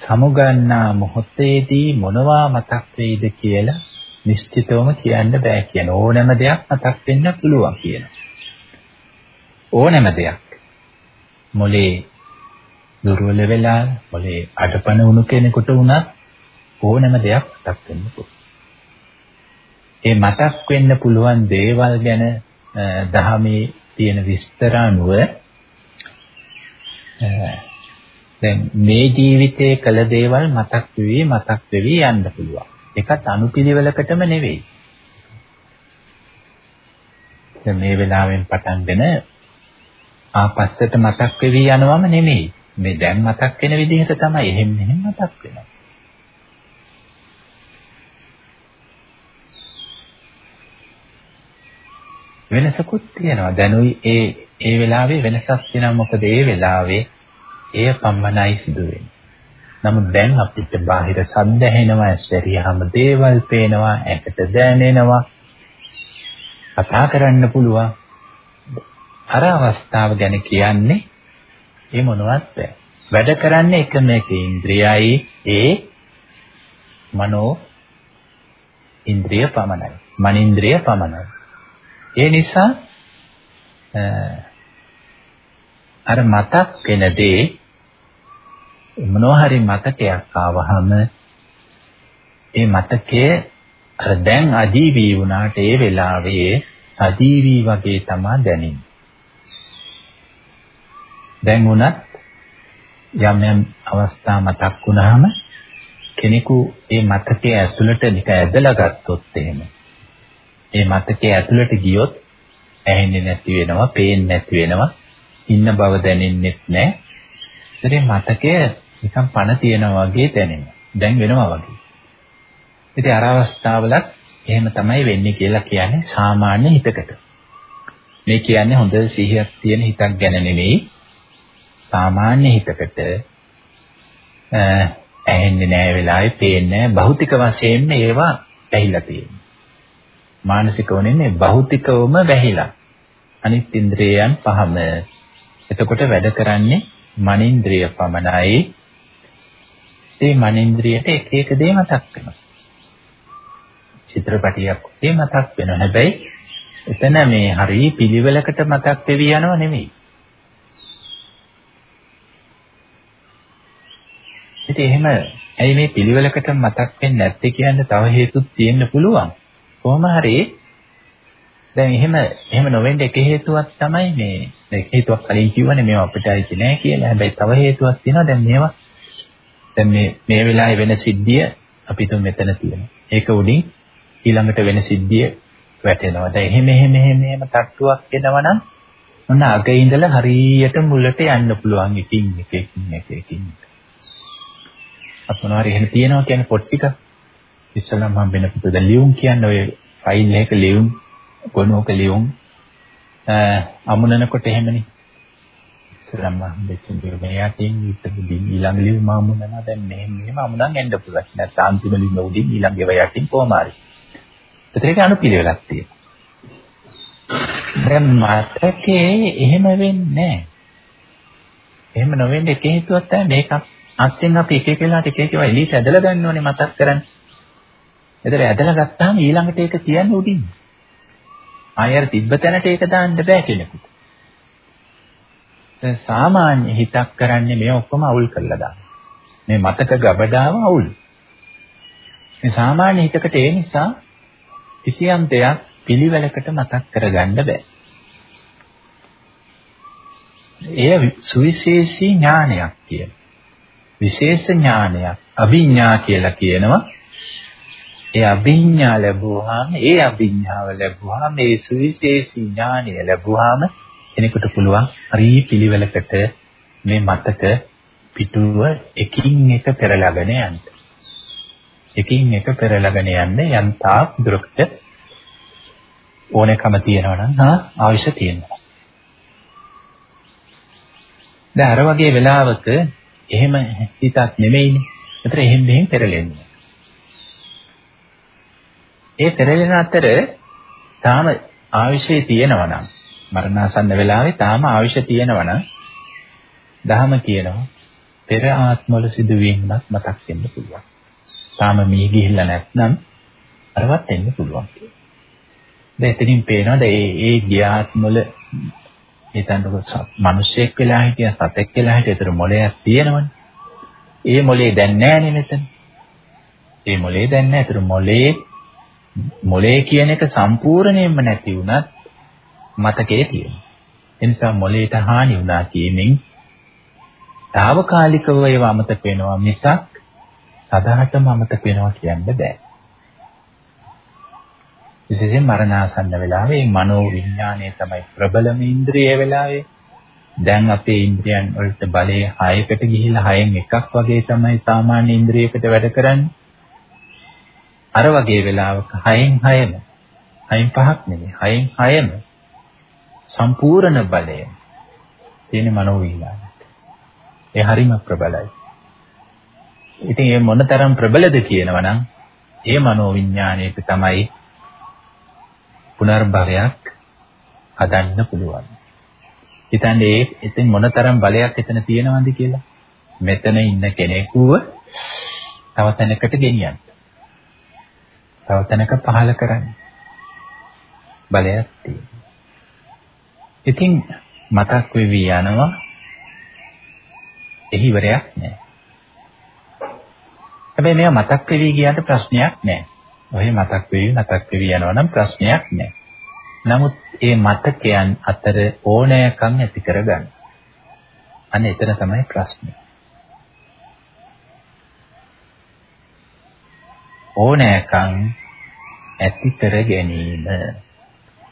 සමුගන්නා මොහොතේදී මොනවා මතක් වෙයිද කියලා නිශ්චිතවම කියන්න බෑ කියන ඕනෑම දෙයක් මතක් වෙන්න පුළුවන් කියනවා. ඕනෑම දෙයක්. මොලේ දුර්වල වෙලා මොලේ අඩපණ වුණු කෙනෙකුට වුණත් ඕනෑම දෙයක් මතක් වෙන්න පුළුවන්. ඒ මතක් වෙන්න පුළුවන් දේවල් ගැන දහමේ තියෙන විස්තර අනුව දැන් මේ ජීවිතයේ කළ දේවල් මතක් වෙවි මතක් වෙවි යන්න පුළුවන්. ඒකත් අනුපිළිවෙලකටම නෙවෙයි. දැන් මේ වෙලාවෙන් පටන්ගෙන ආපස්සට මතක් වෙවි යනවම නෙමෙයි. මේ දැන් මතක් වෙන විදිහට තමයි එහෙම මෙහෙම මතක් වෙනවා. වෙනසකුත් තියෙනවා. දැනුයි ඒ ඒ වෙලාවේ වෙනසක් තියෙනවා. මොකද ඒ වෙලාවේ එය පමණයි සිදු වෙන්නේ. නමුත් දැන් අපිට බාහිර ශබ්ද ඇහෙනවා, ඇස්තරියහම දේවල් පේනවා, ඇකට දැනෙනවා. කතා කරන්න පුළුවන්. අර අවස්ථාව ගැන කියන්නේ ඒ මොනවත් බෑ. වැඩ කරන්නේ එකම එක ඉන්ද්‍රියයි ඒ මනෝ ඉන්ද්‍රිය පමණයි. මනින්ද්‍රිය පමණයි. ඒ නිසා අර මතක් වෙන දේ මොනවා හරි මතකයක් ආවහම ඒ මතකයේ අර දැන් අජීවී වුණාට ඒ වෙලාවේ සජීවී වගේ තමයි දැනෙන්නේ. දැන් උනත් යම් යම් අවස්ථා මතක් වුණාම කෙනෙකු ඒ මතකයේ ඇතුළට නික ඇදලා ගත්තොත් එහෙම ඒ මතකයේ ඇතුළට ගියොත් ඇහෙන්නේ නැති වෙනවා, පේන්නේ නැති වෙනවා, ඉන්න බව දැනෙන්නේ නැහැ. ඒතරේ මතකය නිකන් පණ තියනවා වගේ දැනෙනවා. දැන් වෙනවා වගේ. ඉතින් අර අවස්ථාවලත් එහෙම තමයි වෙන්නේ කියලා කියන්නේ සාමාන්‍ය හිතකට. මේ කියන්නේ හොඳ සිහියක් තියෙන හිතක් ගැන නෙමෙයි. සාමාන්‍ය හිතකට ඇහෙන්නේ නැහැ වෙලාවේ පේන්නේ භෞතික වශයෙන්ම ඒවා ඇහිලා තියෙනවා. මානසිකව නෙමෙයි භෞතිකවම වැහිලා. අනිත් ඉන්ද්‍රියයන් පහම. එතකොට වැඩ කරන්නේ මනින්ද්‍රිය පමණයි. ඒ මනින්ද්‍රියට එක එක දේ මතක් වෙනවා. චිත්‍රපටියක් ඒ මතක් වෙනවා. හැබැයි එතන මේ හරිය පිළිවෙලකට මතක් වෙවි යනව නෙමෙයි. ඉතින් එහෙම ඇයි මේ පිළිවෙලකට මතක් වෙන්නේ නැත්තේ කියන්නේ තව හේතුත් තියෙන්න පුළුවන්. කොහොම හරි දැන් එහෙම එහෙම නොවෙන්න එක හේතුවක් තමයි මේ එක හේතුවක් කලින් කිව්වනේ මේවා අපිට අයිති නෑ කියලා. හැබැයි තව හේතුවක් තියෙනවා දැන් මේවා දැන් මේ මේ වෙලාවේ වෙන සිද්ධිය අපි තුන් මෙතන තියෙනවා. ඒක උඩින් ඊළඟට වෙන සිද්ධිය වැටෙනවා. දැන් එහෙම එහෙම එහෙම එහෙම තට්ටුවක් එනවනම් ඔන්න අග ඉඳලා හරියට මුලට යන්න පුළුවන් එකින් එක එකින් එක එකින්. අප මොනවාරි එහෙම තියනවා කියන්නේ පොත් ටික. ඉස්සෙල්ලාම මම වෙන පුතද ලියුම් කියන්නේ ඔය ෆයිල් එක ලියුම් ගොනෝක ලියුම් අමුණනකොට එහෙමනේ. ඉස්සෙල්ලාම හම්බෙච්ච දේ මේ යටින් ඉතින් ඊළඟ ලියුම අමුණනවා දැන් මෙහෙම මෙහෙම අමුණන් එන්න පුළුවන්. නැත්නම් අන්තිම ලියුම උඩින් ඊළඟ ඒවා යටින් කොහොම හරි. ඒතරේක අනුපිළිවෙලක් තියෙනවා. දැන් මතකේ එහෙම වෙන්නේ නැහැ. එහෙම නොවෙන්න එක හේතුවක් තමයි මේක අස්සෙන් අපි එක එක වෙලාවට එක එක ඒවා එළියට ඇදලා ගන්න ඕනේ මතක් කරන්න. ඒතර ඇදලා ගත්තාම ඊළඟට ඒක තියන්න උඩින්. ආයෙත් තිබ්බ තැනට ඒක දාන්න බෑ කෙනෙකුට. දැන් සාමාන්‍ය හිතක් කරන්නේ මේ ඔක්කොම අවුල් කරලා දාන. මේ මතක ගබඩාව අවුල්. මේ සාමාන්‍ය හිතකට ඒ නිසා කිසියම් දෙයක් පිළිවෙලකට මතක් කරගන්න බෑ. එය සුවිශේෂී ඥානයක් කියන. විශේෂ ඥානයක් අභිඥා කියලා කියනවා. ඒ අභිඥා ලැබුවාම ඒ අභිඥාව ලැබුවාම ඒ සුවිශේෂී ඥානය ලැබුවාම කෙනෙකුට පුළුවන් හරි පිළිවෙලකට මේ මතක පිටුව එකින් එක පෙරලාගෙන යන්න. එකින් එක පෙරලාගෙන යන්න යන්තා දුරකට ඕනෑකම තියෙනවා නම් හා අවශ්‍ය තියෙනවා. දැන් අර වගේ වෙලාවක එහෙම හිතක් නෙමෙයිනේ. ඒතර එහෙම මෙහෙම පෙරලෙන්නේ. ඒ පෙරලෙන අතර තාම ආවිෂය තියෙනවා නම් මරණාසන්න වෙලාවේ තාම ආවිෂය තියෙනවා නම් දහම කියනවා පෙර ආත්මවල සිදුවීම්වත් මතක් වෙන්න පුළුවන්. තාම මේ ගිහිල්ලා නැත්නම් අරවත් වෙන්න පුළුවන්. දැන් එතනින් පේනවාද ඒ ඒ ගියාත්මවල හිතන්නකො මිනිස්සෙක් වෙලා හිටියා සතෙක් වෙලා හිටියා ඒතර මොලයක් තියෙනවනේ. ඒ මොලේ දැන් නැහැනේ මෙතන. ඒ මොලේ දැන් නැහැ. ඒතර මොලේ මොලේ කියන එක සම්පූර්ණයෙන්ම නැති වුණත් මතකයේ තියෙනවා. ඒ නිසා මොලේට හානි වුණා කියමින් తాවකාලිකව ඒව අමතක වෙනවා මිසක් සදාටම අමතක වෙනවා කියන්න බෑ. විශේෂයෙන් මරණාසන්න වෙලාවේ මනෝ විඥානය තමයි ප්‍රබලම ඉන්ද්‍රිය වෙලාවේ. දැන් අපේ ඉන්ද්‍රියන් වලට බලය 6කට ගිහිලා 6න් එකක් වගේ තමයි සාමාන්‍ය ඉන්ද්‍රියකට වැඩ කරන්නේ. අර වගේ වෙලාවක 6න් 6ම 6න් 5ක් නෙමෙයි 6න් 6ම සම්පූර්ණ බලය තියෙන මනෝ විඥානයට. ඒ හරිම ප්‍රබලයි. ඉතින් මේ මොනතරම් ප්‍රබලද කියනවනම් ඒ මනෝ විඥානයක තමයි පුනර්භවයක් හදන්න පුළුවන්. හිතන්නේ ඒ ඉතින් මොනතරම් බලයක් එතන තියෙනවද කියලා. මෙතන ඉන්න කෙනෙකුව තව තැනකට ගෙනියන්න. තව තැනක පහල කරන්න. බලයක් තියෙනවා. ඉතින් මතක් වෙවි යනවා එහිවරයක් නැහැ. හැබැයි මේවා මතක් වෙවි කියන්න ප්‍රශ්නයක් නැහැ. ඔය මතක් වෙවි මතක් වෙවි යනවා නම් ප්‍රශ්නයක් නැහැ. නමුත් මේ මතකයන් අතර ඕනෑකම් ඇති කරගන්න. අන්න එතන තමයි ප්‍රශ්නේ. ඕනෑකම් ඇති කර ගැනීම.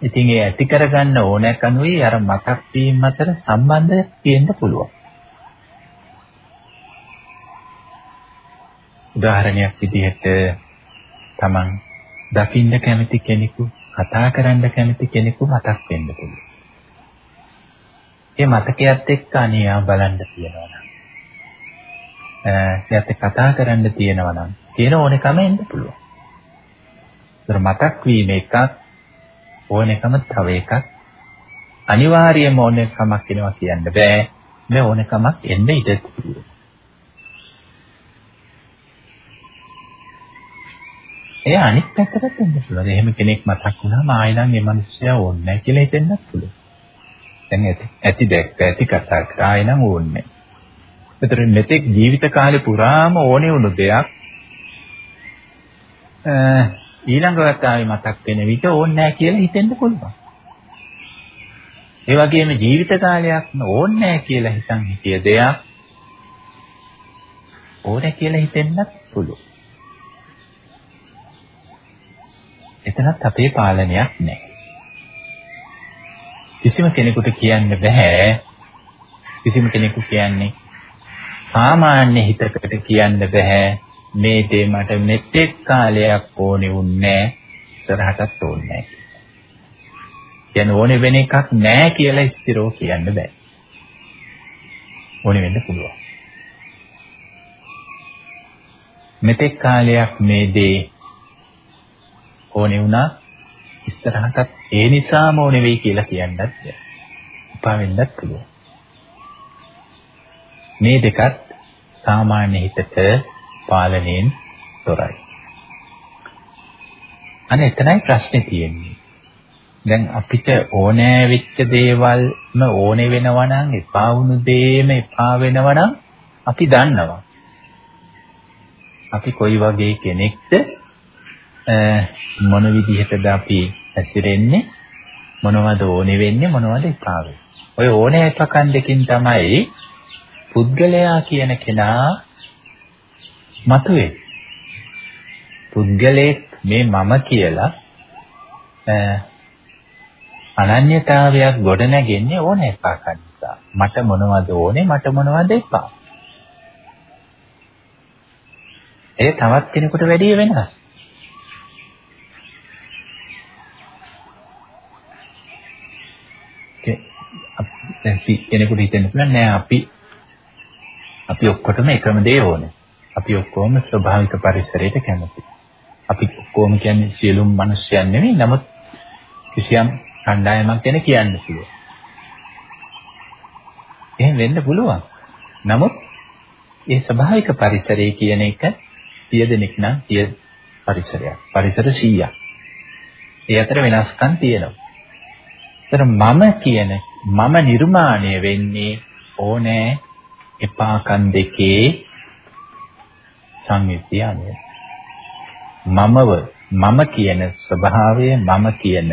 ඉතින් ඒ ඇති කරගන්න ඕනෑකනුයි අර මතක් වීම අතර සම්බන්ධයක් තියෙන්න පුළුවන්. උදාහරණයක් විදිහට තමන් දකින්න කැමති කෙනෙකු කතා කරන්න කැමති කෙනෙකු මතක් වෙන්න පුළුවන්. ඒ මතකයත් එක්ක අනියා බලන්න තියෙනවා නම් එයාට කතා කරන්න තියෙනවා නම් කියන ඕනෙකම එන්න පුළුවන්. ඒතර මතක් වීම එකක් ඕනෙකම තව එකක් අනිවාර්යයෙන්ම ඕනෙකමක් වෙනවා කියන්න බෑ. මේ ඕනෙකමක් එන්න ඉඩ තියෙනවා. ඒ අනිත් පැත්තට වෙන්න පුළුවන්. එහෙම කෙනෙක් මතක් වුණාම ආයෙ නම් ඒ මිනිස්සයා ඕනේ නැහැ කියලා හිතෙන්නත් පුළුවන්. දැන් ඇති ඇති දැක්ක ඇති කතා කරා ආයෙ නම් ඕනේ නැහැ. ඒතර මෙතෙක් ජීවිත කාලේ පුරාම ඕනේ වුණු දෙයක් ඊළඟ වතාවේ මතක් වෙන විට ඕනේ නැහැ කියලා හිතෙන්න පුළුවන්. ඒ වගේම ජීවිත කාලයක්ම ඕනේ නැහැ කියලා හිතන් හිටිය දෙයක් ඕනේ කියලා හිතෙන්නත් පුළුවන්. එතනත් අපේ පාලනයක් නැහැ. කිසිම කෙනෙකුට කියන්න බෑ කිසිම කෙනෙකු කියන්නේ සාමාන්‍ය හිතකට කියන්න බෑ මේ දේ මට මෙතෙක් කාලයක් ඕනේ උන්නේ ඉස්සරහටත් ඕනේ නැහැ. ඕනේ වෙන එකක් නැහැ කියලා ස්ථිරව කියන්න බෑ. ඕනේ වෙන්න පුළුවන්. මෙතෙක් කාලයක් මේ දේ ඕනේ වුණා ඉස්සරහටත් ඒ නිසාම ඕනේ වෙයි කියලා කියන්නත් බෑ. උපා වෙන්නත් පුළුවන්. මේ දෙකත් සාමාන්‍ය හිතට පාලනයෙන් තොරයි. අනේ එතනයි ප්‍රශ්නේ තියෙන්නේ. දැන් අපිට ඕනෑ වෙච්ච දේවල්ම ඕනේ වෙනවා නම් එපා වුණු දේම එපා වෙනවා නම් අපි දන්නවා. අපි කොයි වගේ කෙනෙක්ද මොන විදිහටද අපි හැසිරෙන්නේ මොනවද ඕනේ වෙන්නේ මොනවද එපා ඔය ඕනේ එකකන් දෙකින් තමයි පුද්ගලයා කියන කෙනා මතුවේ. පුද්ගලයෙක් මේ මම කියලා අනන්‍යතාවයක් ගොඩ නැගෙන්නේ ඕන එකක් නිසා. මට මොනවද ඕනේ මට මොනවද එපා. ඒ තවත් කෙනෙකුට වැඩිය වෙනස්. දැන් කෙනෙකුට හිතෙන්න පුළුවන් නෑ අපි අපි ඔක්කොටම එකම දේ ඕනේ. අපි ඔක්කොම ස්වභාවික පරිසරයට කැමති. අපි ඔක්කොම කියන්නේ සියලුම මිනිස්යන් නෙවෙයි. නමුත් කිසියම් කණ්ඩායමක් ගැන කියන්න පුළුවන්. එහෙම වෙන්න පුළුවන්. නමුත් ඒ ස්වභාවික පරිසරය කියන එක 100 දෙනෙක් නම් 100 පරිසරයක්. පරිසර 100ක්. ඒ අතර වෙනස්කම් තියෙනවා. ඒතර මම කියන මම නිර්මාණය වෙන්නේ ඕනෑ එපාකන් දෙකේ සංයුතිය අනුව. මමව මම කියන ස්වභාවය මම කියන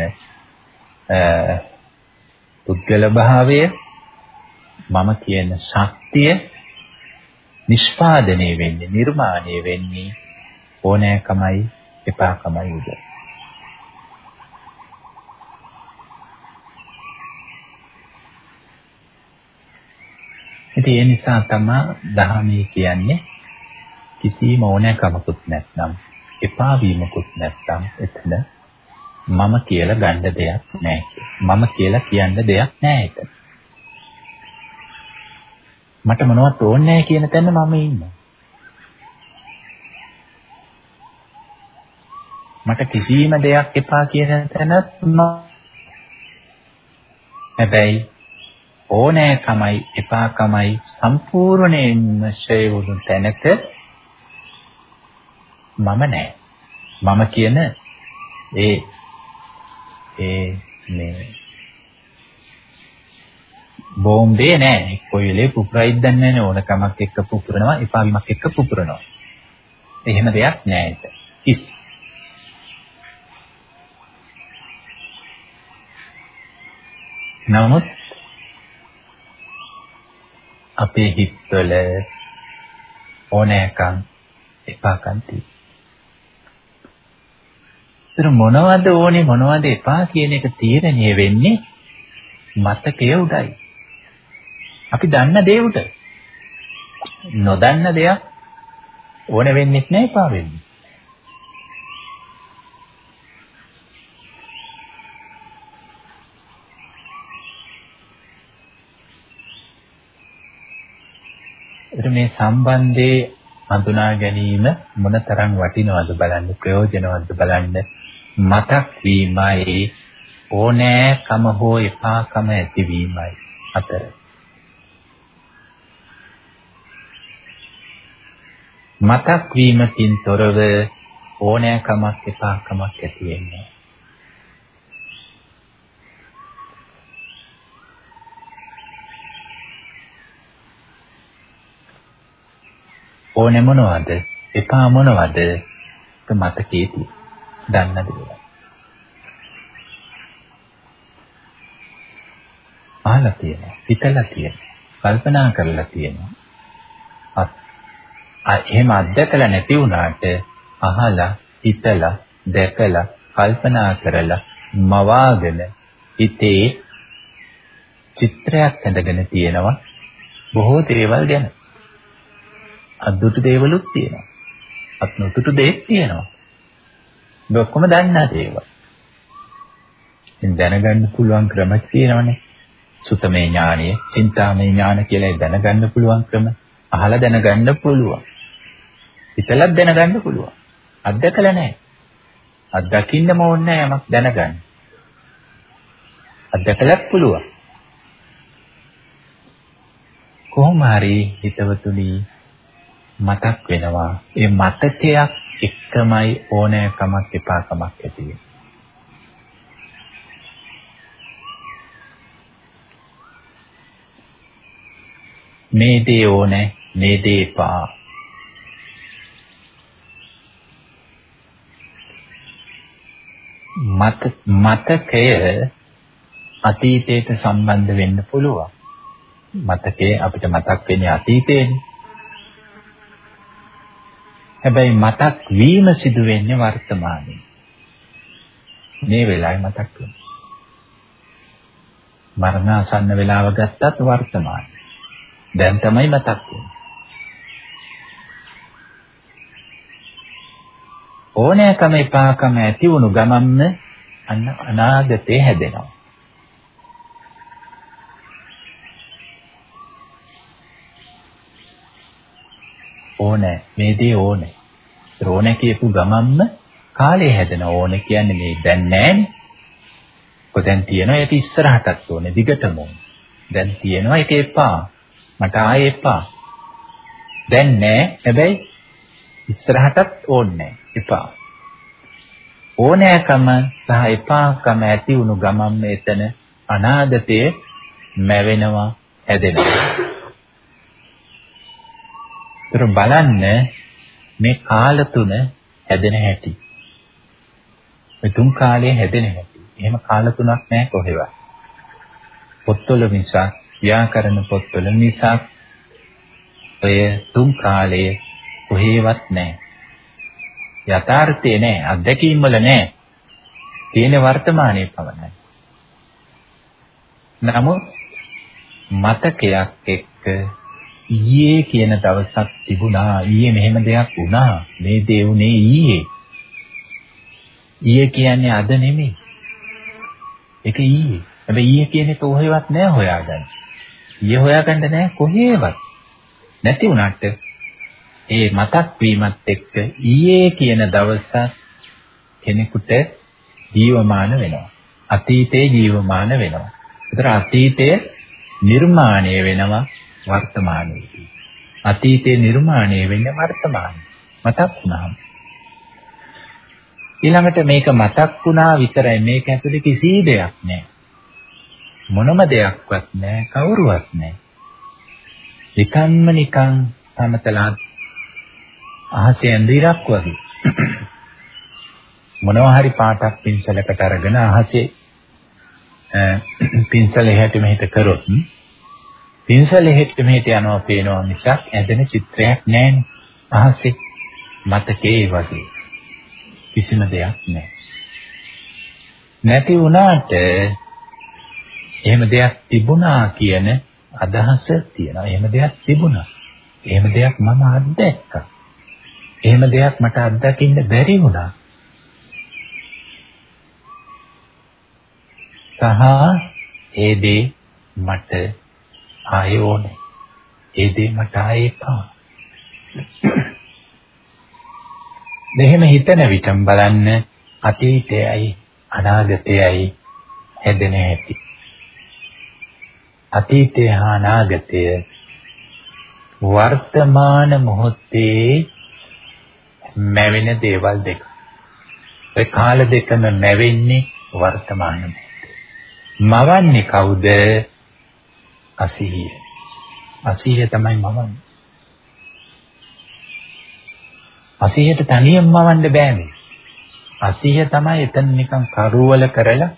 පුද්ගල භාවය මම කියන ශක්තිය නිෂ්පාදනය වෙන්නේ නිර්මාණය වෙන්නේ ඕනෑකමයි එපාකමයි උද. ඉතින් ඒ නිසා තමයි දහමේ කියන්නේ කිසිම ඕනෑකමකුත් නැත්නම් එපා වීමකුත් නැත්නම් එතන මම කියලා ගන්න දෙයක් නැහැ මම කියලා කියන්න දෙයක් නැහැ එතන. මට මොනවත් ඕනේ නැහැ කියන තැන මම ඉන්නවා. මට කිසිම දෙයක් එපා කියන තැනත් හැබැයි ඕනෑකමයි එපාකමයි සම්පූර්ණයෙන්ම ෂය වුණු තැනක මම නෑ. මම කියන ඒ ඒ මේ බෝම්බේ නෑ. කොයි වෙලේ පුපුරයිද දන්නේ නැහැ ඕනකමක් එක්ක පුපුරනවා, එපාවීමක් එක්ක පුපුරනවා. එහෙම දෙයක් නෑ ඒක. ඉස්. නමුත් අපේ හිතවල ඕනෑකම් එපාකම් තියෙනවා. ඒතර මොනවද ඕනේ මොනවද එපා කියන එක තීරණය වෙන්නේ මතකය උඩයි. අපි දන්න දේ උඩ. නොදන්න දෙයක් ඕන වෙන්නේ නැහැ එපා වෙන්නේ. ඒතර මේ සම්බන්ධයේ හඳුනා ගැනීම මොනතරම් වටිනවද බලන්න ප්‍රයෝජනවත්ද බලන්න මතක් වීමයි ඕනෑකම හෝ එපාකම ඇතිවීමයි අතර මතක් වීමකින් තොරව ඕනෑකමක් එපාකමක් ඇති වෙන්නේ. ඕනේ මොනවද? එපා මොනවද? මතකේති. දන්න දේවල්. අහලා තියෙනවා, හිතලා තියෙනවා, කල්පනා කරලා තියෙනවා. එහෙම අත්දකලා නැති වුණාට අහලා, හිතලා, දැකලා, කල්පනා කරලා මවාගෙන හිතේ චිත්‍රයක් ඇඳගෙන තියෙනවා බොහෝ දේවල් ගැන. අද්දුටු දේවලුත් තියෙනවා. අත් නොදුටු දේත් තියෙනවා. මේ ඔක්කොම දන්නා දේවල්. ඉතින් දැනගන්න පුළුවන් ක්‍රම තියෙනවනේ. සුතමේ ඥානය, චින්තාමේ ඥාන කියලා දැනගන්න පුළුවන් ක්‍රම. අහලා දැනගන්න පුළුවන්. හිතලත් දැනගන්න පුළුවන්. අත්දකලා නැහැ. අත්දකින්නම ඕනේ යමක් දැනගන්න. අත්දකලත් පුළුවන්. කොහොම හරි හිතවතුනි මතක් වෙනවා. ඒ මතකයක් එක්කමයි ඕනෑකමක් එපාකමක් ඇති. වෙන්නේ. මේ දේ ඕනේ මේ දේ එපා. මත මතකය අතීතයට සම්බන්ධ වෙන්න පුළුවන්. මතකේ අපිට මතක් වෙන්නේ අතීතේනේ හැබැයි මතක් වීම සිදු වෙන්නේ වර්තමානයේ මේ වෙලාවේ මතක් වෙනවා මරණාසන්න වෙලාව ගත්තත් වර්තමානයේ දැන් තමයි මතක් වෙන්නේ. ඕනෑකම එපාකම ඇති වුණු ගමන්ම අන්න අනාගතේ හැදෙනවා. ඕනේ මේ දේ ඕනේ. ඕනේ කියපු ගමන්ම කාලය හැදෙන ඕනේ කියන්නේ මේ දැන් නෑනේ. කොතෙන් තියෙනවා ඒක ඉස්සරහටත් ඕනේ දිගටම ඕනේ. දැන් තියෙනවා ඒක එපා. මට ආයේ එපා. දැන් නෑ. හැබැයි ඉස්සරහටත් ඕනේ එපා. ඕනෑකම සහ එපාකම ඇති වුණු ගමන් මෙතන අනාගතයේ මැවෙනවා හැදෙනවා. ඒතර බලන්න මේ කාල තුන හැදෙන හැටි. මේ තුන් කාලයේ හැදෙන හැටි. එහෙම කාල තුනක් නැහැ කොහෙවත්. පොත්වල මිසක් ව්‍යාකරණ පොත්වල මිසක් ඔය තුන් කාලයේ කොහෙවත් නැහැ. යථාර්ථයේ නැහැ, අත්දැකීම් වල නැහැ. තියෙන වර්තමානයේ පමණයි. නමුත් මතකයක් එක්ක ඊයේ කියන දවසක් තිබුණා. ඊයේ මෙහෙම දෙයක් වුණා. මේ දේ උනේ ඊයේ. ඊයේ කියන්නේ අද නෙමෙයි. ඒක ඊයේ. හැබැයි ඊයේ කියන එක කොහෙවත් නෑ හොයාගන්න. ඊයේ හොයාගන්න නෑ කොහේවත්. නැති වුණාට ඒ මතක් වීමත් එක්ක ඊයේ කියන දවස කෙනෙකුට ජීවමාන වෙනවා. අතීතේ ජීවමාන වෙනවා. ඒතර අතීතය නිර්මාණය වෙනවා. වර්තමානයේදී. අතීතේ නිර්මාණය වෙන්නේ වර්තමානයේ. මතක් වුණාම. ඊළඟට මේක මතක් වුණා විතරයි මේක ඇතුලේ කිසි දෙයක් නැහැ. මොනම දෙයක්වත් නැහැ කවුරුවත් නැහැ. නිකම්ම නිකං සමතලා අහසේ ඇඳිරක් වගේ. මොනවා හරි පාටක් පින්සලකට අරගෙන අහසේ පින්සල එහෙට මෙහෙට කරොත් පින්සල එහෙට මෙහෙට යනවා පේනවා මිසක් ඇදෙන චිත්‍රයක් නැහැනේ. අහසේ මතකේ වගේ කිසිම දෙයක් නැහැ. නැති වුණාට එහෙම දෙයක් තිබුණා කියන අදහස තියෙනවා. එහෙම දෙයක් තිබුණා. එහෙම දෙයක් මම අත්දැක්කා. එහෙම දෙයක් මට අත්දකින්න බැරි වුණා. සහ ඒ දේ මට ආයෙ ඕනේ. ඒ දේ මට ආයෙ එපා. මෙහෙම හිතන විටම බලන්න අතීතයයි අනාගතයයි හැදෙන හැටි. අතීතය හා අනාගතය වර්තමාන මොහොතේ මැවෙන දේවල් දෙක. ඒ කාල දෙකම මැවෙන්නේ වර්තමාන මවන්නේ කවුද? අසීහිය. අසීහිය තමයි මවන්නේ. අසීහියට තනියෙන් මවන්න බෑනේ. අසීහිය තමයි එතන නිකන් කරුවල කරලා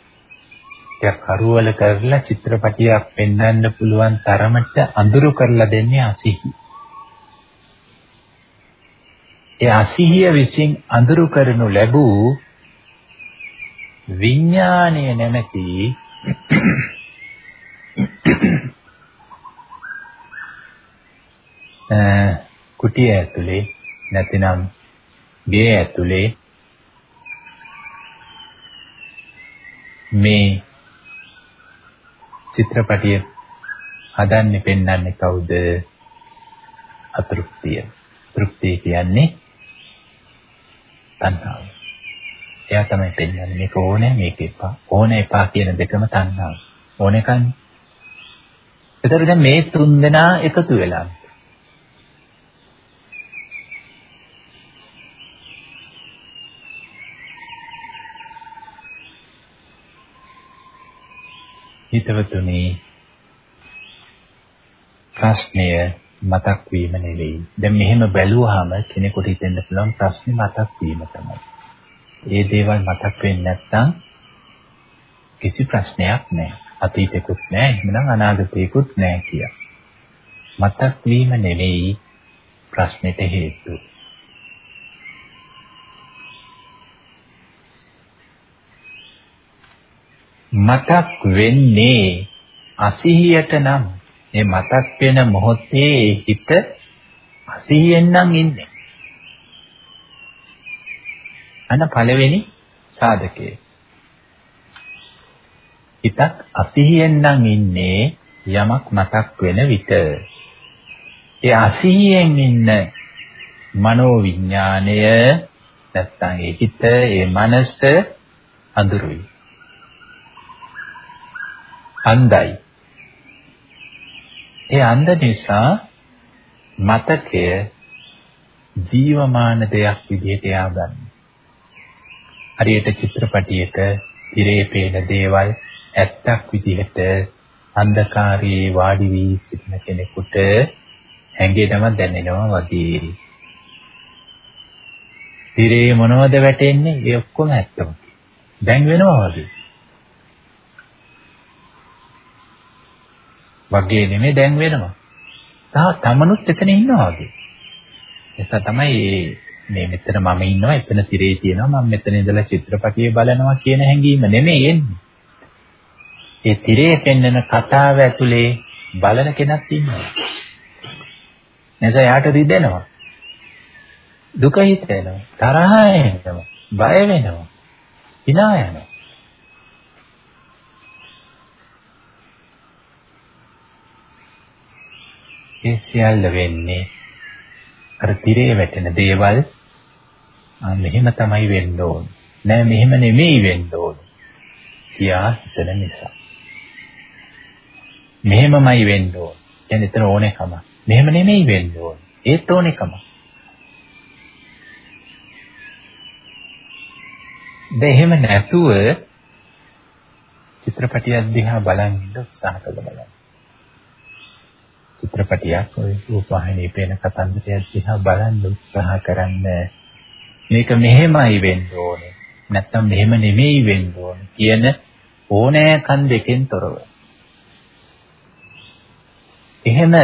ටිකක් කරුවල කරලා චිත්‍රපටියක් පෙන්වන්න පුළුවන් තරමට අඳුරු කරලා දෙන්නේ අසීහිය. ඒ අසීහිය විසින් අඳුරු කරනු ලැබූ විඥාණය නැමැති කුටිය ඇතුලේ නැතිනම් ගේ ඇතුලේ මේ චිත්‍රපටිය හදන්නේ පෙන්වන්නේ කවුද? අතෘප්තිය. තෘප්තිය කියන්නේ තණ්හාව. එයා තමයි පෙන්වන්නේ මේක ඕනේ මේක එපා. ඕනේ එපා කියන දෙකම තණ්හාව. ඕනේ කන්නේ. ඒතර දැන් මේ තුන් දෙනා එකතු වෙලා හිතවතුනි ප්‍රශ්නය මතක් වීම නෙවෙයි. දැන් මෙහෙම බැලුවාම කෙනෙකුට හිතෙන්න පුළුවන් ප්‍රශ්නේ මතක් වීම තමයි. ඒ දේවල් මතක් වෙන්නේ නැත්නම් කිසි ප්‍රශ්නයක් නැහැ. අතීතෙකුත් නැහැ, එහෙනම් අනාගතේකුත් නැහැ කිය. මතක් වීම නෙවෙයි ප්‍රශ්නෙට හේතුව. මතක් වෙන්නේ අසිහියට නම් මේ මතක් වෙන මොහොතේ හිත අසිහියෙන් නම් ඉන්නේ. අන්න පළවෙනි සාධකය. හිතක් අසිහියෙන් නම් ඉන්නේ යමක් මතක් වෙන විට. ඒ අසිහියෙන් ඉන්න මනෝ විඥාණය නැත්තම් ඒ හිත, ඒ මනස අඳුරුයි. අන්ධයි. ඒ අන්ධ නිසා මතකය ජීවමාන දෙයක් විදිහට යාගන්න. හරියට චිත්‍රපටියක ඉරේ පේන දේවල් ඇත්තක් විදිහට අන්ධකාරයේ වාඩි වී සිටින කෙනෙකුට හැඟෙනව දැනෙනවා වගේ. ඉරේ මොනවද වැටෙන්නේ? ඒ ඔක්කොම ඇත්තම. දැන් වෙනවා වගේ. වගේ නෙමෙයි දැන් වෙනවා. සහ තමනුත් එතන ඉන්නවා වගේ. එසා තමයි මේ මෙතන මම ඉන්නවා එතන තිරේ තියෙනවා මම මෙතන ඉඳලා චිත්‍රපටිය බලනවා කියන හැඟීම නෙමෙයි එන්නේ. ඒ තිරේ පෙන්වන කතාව ඇතුලේ බලන කෙනක් ඉන්නවා. එනිසා යාට රිදෙනවා. දුක හිතෙනවා, තරහ එනවා, බය වෙනවා, hina යනවා. ඒ සියල්ල වෙන්නේ අර tire වැටෙන දේවල් ආ මෙහෙම තමයි වෙන්න ඕන. නෑ මෙහෙම නෙමෙයි වෙන්න ඕන. කියා හිතන නිසා. මෙහෙමමයි වෙන්න ඕන. දැන් එතන ඕනේකම. මෙහෙම නෙමෙයි වෙන්න ඕන. ඒත් ඕනේකම. දැන් එහෙම නැතුව චිත්‍රපටියක් දිහා බලන් ඉඳ උත්සාහ කළ බලන්න. චිත්‍රපටියක් ඔය රූපවාහිනියේ පේන කතන්දරයක් දිහා බලන්න උත්සාහ කරන්න. මේක මෙහෙමයි වෙන්න ඕනේ. නැත්තම් මෙහෙම නෙමෙයි වෙන්න ඕනේ කියන ඕනෑකම් දෙකෙන් තොරව. එහෙම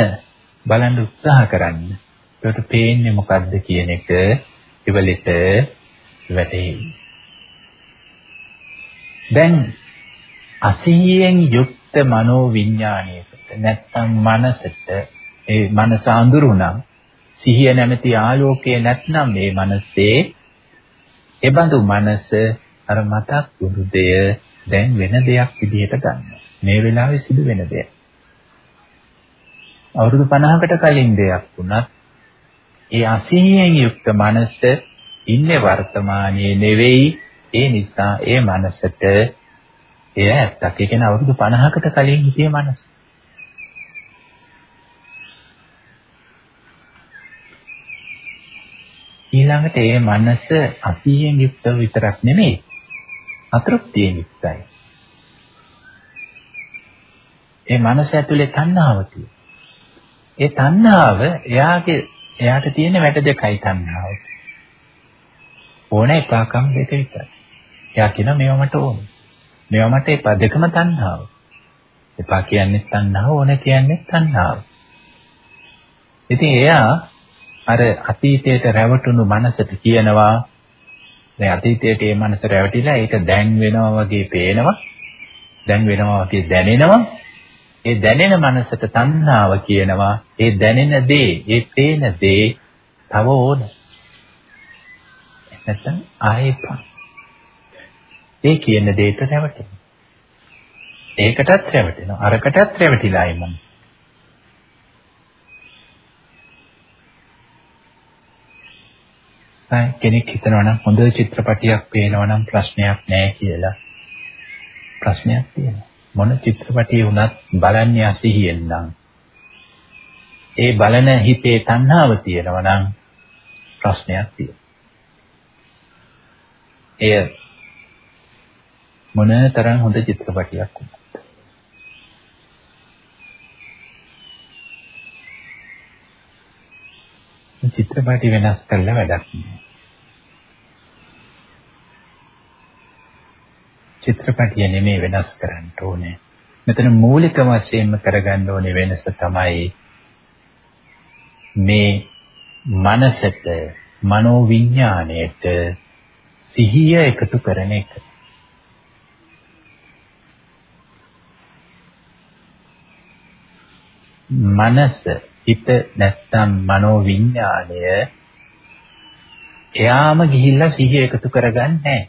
බලන්න උත්සාහ කරන්න. ඒකට පේන්නේ මොකද්ද කියන එක ඉවලෙට වැටේ දැන් අසීයෙන් යුක්ත මනෝ විඥානයක නැත්නම් මනසට ඒ මනස අඳුරුණම් සිහිය නැමැති ආලෝකය නැත්නම් මේ මනසේ එබඳු මනස අර මතක් වුණු දෙය දැන් වෙන දෙයක් විදිහට ගන්න. මේ වෙලාවේ සිදු වෙන දෙයක්. අවුරුදු 50කට කලින් දෙයක් වුණත් ඒ අසීයෙන් යුක්ත මනස ඉන්නේ වර්තමානයේ නෙවෙයි ඒ නිසා ඒ මනසට එය ඇත්තක්. ඒ කියන්නේ අවුරුදු 50කට කලින් හිටිය මනස. ඊළඟට ඒ මනස අසීයෙන් යුක්ත විතරක් නෙමෙයි අතෘප්තියෙන් යුක්තයි. ඒ මනස ඇතුලේ තණ්හාව ඒ තණ්හාව එයාගේ එයාට තියෙන වැඩ දෙකයි තණ්හාව. ඕන එපාකම් දෙක විතරයි. එයා කියනවා මේවා මට ඕන. මේවා මට එපා දෙකම තණ්හාව. එපා කියන්නේ තණ්හාව ඕන කියන්නේ තණ්හාව. ඉතින් එයා අර අතීතයට රැවටුණු මනසට කියනවා. දැන් අතීතයට ඒ මනස රැවටිලා ඒක දැන් වෙනවා වගේ පේනවා. දැන් වෙනවා වගේ දැනෙනවා. ඒ දැනෙන මනසට තණ්හාව කියනවා. ඒ දැනෙන දේ ඒ පේන දේ තව ඕන. නැත්නම් ආයෙපා ඒ කියන දෙයට රැවටෙනවා. ඒකටත් රැවටෙනවා. අරකටත් රැවටිලා ඒ මනස. කෙනෙක් හිතනවා නම් හොඳ චිත්‍රපටියක් පේනවා නම් ප්‍රශ්නයක් නැහැ කියලා. ප්‍රශ්නයක් තියෙනවා. මොන චිත්‍රපටිය වුණත් බලන්නේ අසිහියෙන් නම්. ඒ බලන හිතේ තණ්හාව තියෙනවා නම් ප්‍රශ්නයක් තියෙනවා. එය මොන තරම් හොඳ චිත්‍රපටියක් වුණත්. චිත්‍රපටි වෙනස් කරලා වැඩක් නෑ. චිත්‍රපටිය නෙමෙයි වෙනස් කරන්න ඕනේ. මෙතන මූලික වශයෙන්ම කරගන්න ඕනේ වෙනස තමයි මේ මනසට මනෝවිඤ්ඤාණයට සිහිය එකතු කරන එක. මනස හිත නැත්තම් මනෝවිඤ්ඤාණය එයාම ගිහිල්ලා සිහිය එකතු කරගන්නේ නැහැ.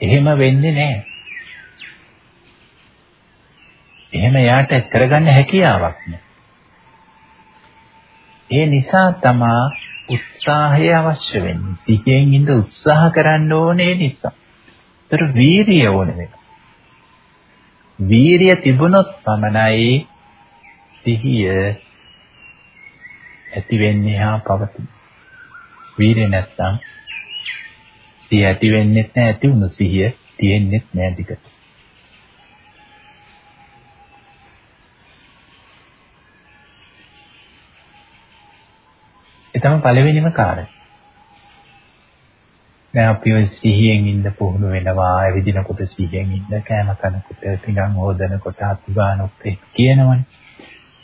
එහෙම වෙන්නේ නැහැ. එහෙම යාට කරගන්න හැකියාවක් නැහැ. ඒ නිසා තමා උත්සාහය අවශ්‍ය වෙන්නේ. සිහියෙන් ඉඳ උත්සාහ කරන්න ඕනේ නිසා. ඒතර වීරිය ඕනේ වෙනවා. වීරිය තිබුණොත් පමණයි සිහිය ඇති වෙන්නේ හා පවතින. වීරිය නැත්තම් සිහිය ඇති වෙන්නේ නැහැ ඇති වුණු සිහිය තියෙන්නේ නැහැ දිගට. ඒ තමයි පළවෙනිම කාරණය. දැන් අපි ඔය සිහියෙන් ඉන්න පුහුණු වෙනවා, ඇවිදිනකොට සිහියෙන් ඉන්න, කෑම කනකොට, පිඟන් හොදනකොට, අතුගානොත් කියනවනේ.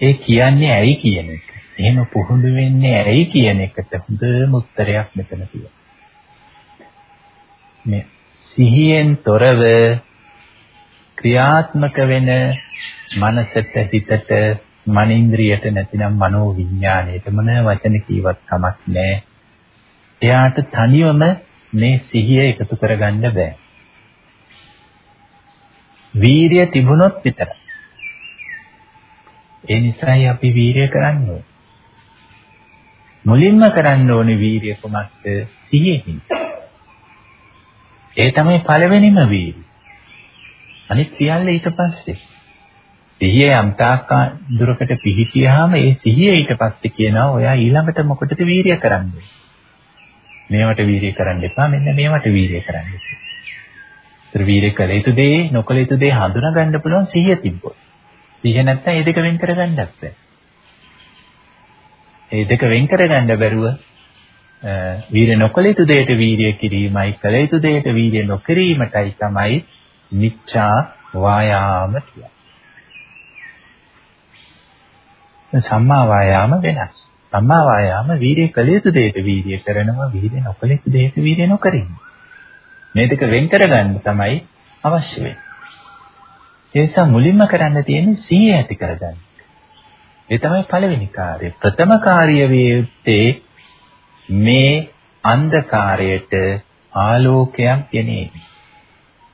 ඒ කියන්නේ ඇයි කියන එක. එහෙම පුහුණු වෙන්නේ ඇයි කියන එකට හොඳම උත්තරයක් මෙතන තියෙනවා. මේ සිහියෙන් තොරව ක්‍රියාත්මක වෙන මනසට හිතට මනින්ද්‍රියට නැතිනම් මනෝ විඥාණයට මොන වචන කීවත් කමක් නැහැ. එයාට තනියම මේ සිහිය එකතු කරගන්න බෑ. වීරිය තිබුණොත් විතරයි. ඒ නිසායි අපි වීරිය කරන්නේ. මුලින්ම කරන්න ඕනේ වීරිය කොහොමද? සිහියෙන්. ඒ තමයි පළවෙනිම වීර්ය. අනිත් සියල්ල ඊට පස්සේ. සිහිය යම් තාක් දුරකට පිහිටියාම ඒ සිහිය ඊට පස්සේ කියනවා ඔයා ඊළඟට මොකටද වීර්ය කරන්නේ? මේවට වීර්ය කරන්න එපා මෙන්න මේවට වීර්ය කරන්න. ඒතර වීර්ය කළ යුතු දේ නොකළ යුතු දේ හඳුනා ගන්න පුළුවන් සිහිය තිබ්බොත්. සිහිය නැත්නම් ඒ දෙක වෙන් කරගන්නත් බැහැ. ඒ දෙක වෙන් කරගන්න බැරුව වීර්ය නොකළ යුතු දෙයට වීර්ය කිරීමයි කළ යුතු දෙයට වීර්ය නොකිරීමටයි තමයි මිච්ඡා වායාම කියන්නේ. සම්මා වායාම වෙනස්. සම්මා වායාම වීර්ය කළ යුතු දෙයට වීර්ය කරනවා වීර්ය නොකළ යුතු දෙයට වීර්ය නොකරිනවා. මේ දෙක වෙන් කරගන්න තමයි අවශ්‍ය වෙන්නේ. ඒ නිසා මුලින්ම කරන්න තියෙන්නේ සීය ඇති කරගන්න. ඒ තමයි පළවෙනි කාර්යය. ප්‍රථම කාර්යය වේ මේ අන්ධකාරයට ආලෝකයක් ගෙනේ.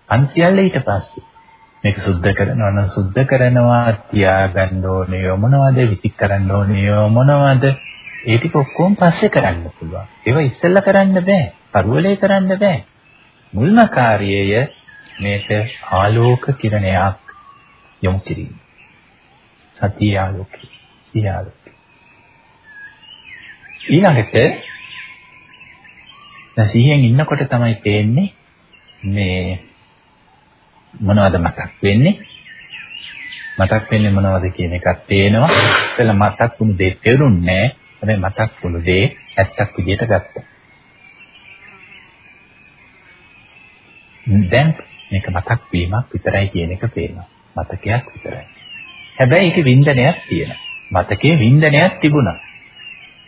අන්සියල්ල ඊට පස්සේ මේක සුද්ධ කරනවා නම් සුද්ධ කරනවා තියාගන්න ඕනේ මොනවද විසික් කරන්න ඕනේ මොනවද ඒ ටික ඔක්කොම පස්සේ කරන්න පුළුවන්. ඒවා ඉස්සෙල්ලා කරන්න බෑ. පරුවලේ කරන්න බෑ. මුල්ම කාර්යය මේක ආලෝක කිරණයක් යොමු කිරීම. සතිය ආලෝකය. සියාලෝකය. ඊළඟට දැන් සිහියෙන් ඉන්නකොට තමයි තේන්නේ මේ මොනවද මතක් වෙන්නේ මතක් වෙන්නේ මොනවද කියන එකක් තේනවා ඉතල මතක් වුණු දේ තේරුන්නේ නැහැ හැබැයි මතක් වුණු දේ ඇත්තක් විදිහට ගත්තා. දැන් මේක මතක් වීමක් විතරයි කියන එක පේනවා. මතකයක් විතරයි. හැබැයි ඒකේ වින්දනයක් තියෙනවා. මතකයේ වින්දනයක් තිබුණා.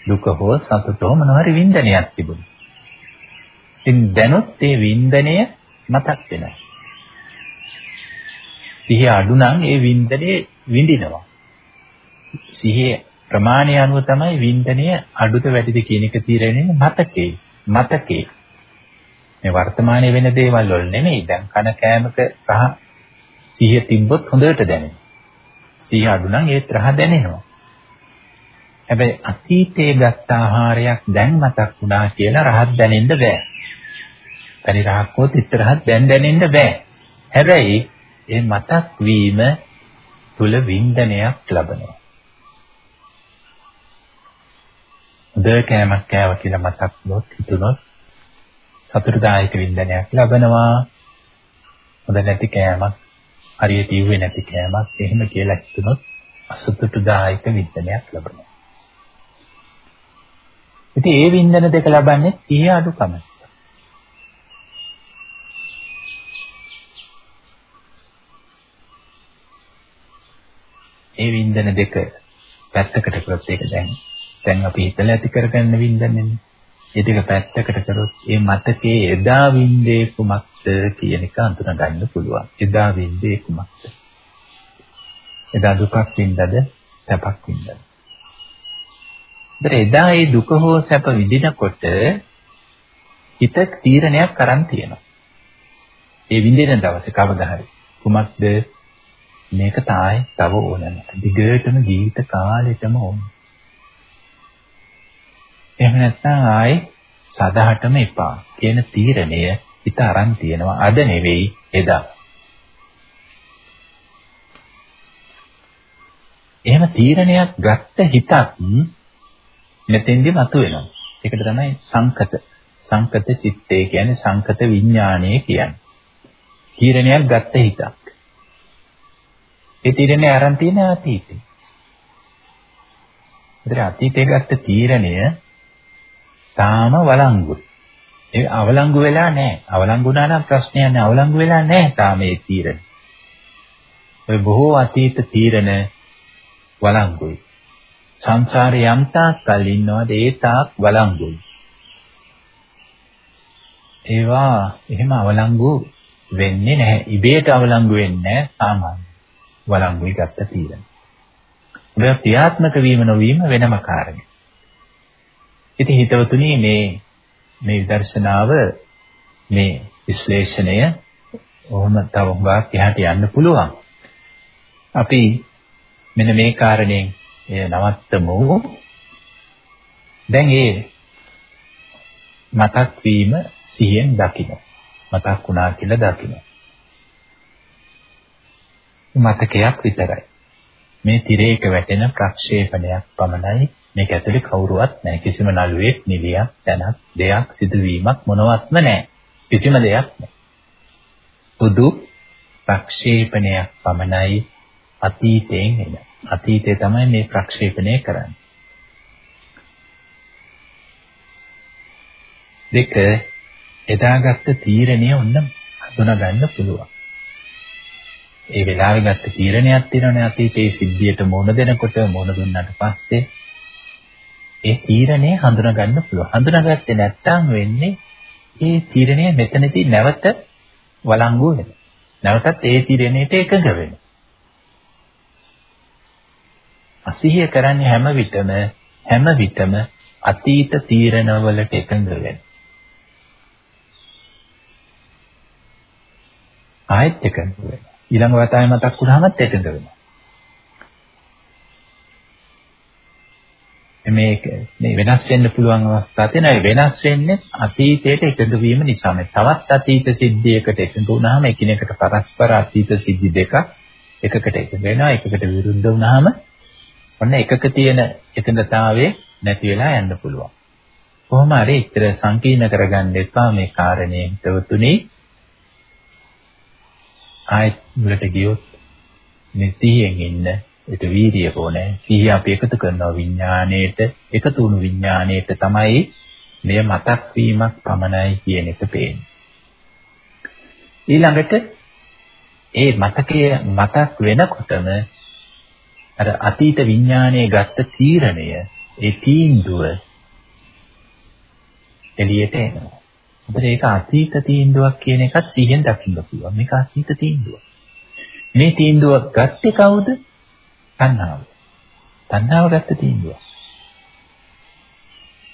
දුක හෝ සතුට හෝ මොනවාරි වින්දනයක් තිබුණා. ඉතින් දැනුත් ඒ වින්දනය මතක් වෙනවා. සිහිය අඩු නම් ඒ වින්දනය විඳිනවා. සිහිය ප්‍රමාණය අනුව තමයි වින්දනය අඩුද වැඩිද කියන එක තීරණය මතකේ. මතකේ. මේ වර්තමානයේ වෙන දේවල් වල නෙමෙයි. දැන් කන කෑමක රහ සිහිය තිබ්බොත් හොඳට දැනෙනවා. සිහිය අඩු නම් ඒත් රහ දැනෙනවා. හැබැයි අතීතයේ ගත්ත ආහාරයක් දැන් මතක් වුණා කියලා රහත් දැනෙන්න බෑ. තනි රහක් හොත් ඉතරහත් දැන් දැනෙන්න බෑ. හැබැයි ඒ මතක් වීම තුල වින්දනයක් ලබනවා. හොඳ කෑමක් කෑව කියලා මතක් වුණොත් හිතුනොත් සතුටුදායක වින්දනයක් ලබනවා. හොඳ නැති කෑමක් හරියට ඉුවේ නැති කෑමක් එහෙම කියලා හිතුනොත් අසතුටුදායක වින්දනයක් ලබනවා. ඉතින් ඒ වින්දන දෙක ලබන්නේ සිහිය අඩුකම. ඒ වින්දන දෙක පැත්තකට කරොත් ඒක දැන් දැන් අපි හිතලා ඇති කරගන්න වින්දනනේ. ඒ දෙක පැත්තකට කරොත් ඒ මතකයේ එදා වින්දේ කුමක්ද කියන එක අඳුන ගන්න පුළුවන්. එදා වින්දේ කුමක්ද? එදා දුකක් වින්දද සැපක් වින්දද? ඒතර එදා ඒ දුක හෝ සැප විඳිනකොට හිත තීරණයක් කරන් තියෙනවා. ඒ විඳින දවසේ කවදා හරි කුමක්ද මේක තායි තව ඕන නැහැ. දිගටම ජීවිත කාලෙටම ඕන. එහෙම නැත්නම් ආයි සදාහටම එපා කියන තීරණය හිත අරන් තියෙනවා. අද නෙවෙයි එදා. එහෙම තීරණයක් ගත්ත හිතක් මෙතෙන්දි මතුවෙනවා. ඒකට තමයි සංකත. සංකත චිත්තය කියන්නේ සංකත විඥානය කියන්නේ. තීරණයක් ගත්ත හිතක්. ඒ තීරණේ අරන් තියෙන අතීතේ. ඒතර අතීතේ ගත්ත තීරණය තාම වළංගුයි. ඒ අවලංගු වෙලා නැහැ. අවලංගු වුණා නම් ප්‍රශ්නයක් නැහැ. අවලංගු වෙලා නැහැ තාම ඒ තීරණ. ඔය බොහෝ අතීත තීරණ වළංගුයි. සංසාරේ යම් තාක් කල් ඉන්නවද ඒ තාක් වළංගුයි. ඒවා එහෙම අවලංගු වෙන්නේ නැහැ. ඉබේට අවලංගු වෙන්නේ නැහැ සාමාන්‍ය. වළංගුයි ගත්ත තීරණ. ඒක ක්‍රියාත්මක වීම නොවීම වෙනම කාරණයක්. ඉතින් හිතවතුනි මේ මේ විදර්ශනාව මේ විශ්ලේෂණය ඔහොම තව හුඟක් එහාට යන්න පුළුවන්. අපි මෙන්න මේ කාරණයෙන් නවත්තමු. දැන් ඒ මතක් වීම සිහියෙන් දකින්න. මතක් වුණා කියලා දකින්න. මතකයක් විතරයි. මේ තිරයක වැටෙන ප්‍රක්ෂේපණයක් පමණයි මේක ඇතුලේ කවුරුවත් නැහැ. කිසිම නළුවෙක්, නිලියක්, තැනක්, දෙයක්, සිදුවීමක් මොනවත්ම නැහැ. කිසිම දෙයක් නැහැ. බුදු ප්‍රක්ෂේපණයක් පමණයි අතීතයෙන් එන. අතීතේ තමයි මේ ප්‍රක්ෂේපණය කරන්නේ. දෙක එදාගත්ත තීරණය ඔන්න හඳුනා ගන්න පුළුවන්. ඒ වෙලාවේ ගත්ත තීරණයක් තියෙනවනේ අතීතයේ සිද්ධියට මුහුණ දෙනකොට මුහුණ දුන්නාට පස්සේ ඒ තීරණය හඳුනා ගන්න පුළුවන්. හඳුනාගත්තේ නැත්නම් වෙන්නේ ඒ තීරණය මෙතනදී නැවත වළංගු වෙනවා. නැවතත් ඒ තීරණයට එකඟ වෙනවා. අසිහිය කරන්නේ හැම විටම හැම විටම අතීත තීරණවලට එකඟ වෙනවා. ආයෙත් එකඟ වෙනවා. ඊළඟ වතාවේ මතක් වුණාමත් එකඟ වෙනවා. මේක මේ වෙනස් වෙන්න පුළුවන් අවස්ථා තියෙනවා. වෙනස් වෙන්නේ අතීතයට එකඟ වීම නිසා. මේ තවත් අතීත සිද්ධියකට එකඟ වුණාම එකිනෙකට පරස්පර අතීත සිද්ධි දෙක එකකට එකඟ වෙනවා. එකකට විරුද්ධ වුණාම ඔන්න එකක තියෙන එකඟතාවයේ නැති වෙලා යන්න පුළුවන්. කොහොම හරි ඉතර සංකීර්ණ කරගන්න එපා මේ කාරණේ හිතවතුනි. ආයත් මුලට ගියොත් මේ සිහියෙන් ඉන්න ඒක වීර්යය ඕනේ. සිහිය අපි එකතු කරනවා විඥාණයට, එකතු වුණු විඥාණයට තමයි මෙය මතක් වීමක් පමණයි කියන එක පේන්නේ. ඊළඟට ඒ මතකය මතක් වෙනකොටම අර අතීත විඥානයේ ගත්ත තීරණය ඒ තීන්දුව එළියට එනවා. මොකද ඒක අතීත තීන්දුවක් කියන එකත් සිහියෙන් දකින්න පුළුවන්. මේක අතීත තීන්දුවක්. මේ තීන්දුව ගත්තේ කවුද? තණ්හාව. තණ්හාව ගත්ත තීන්දුවක්.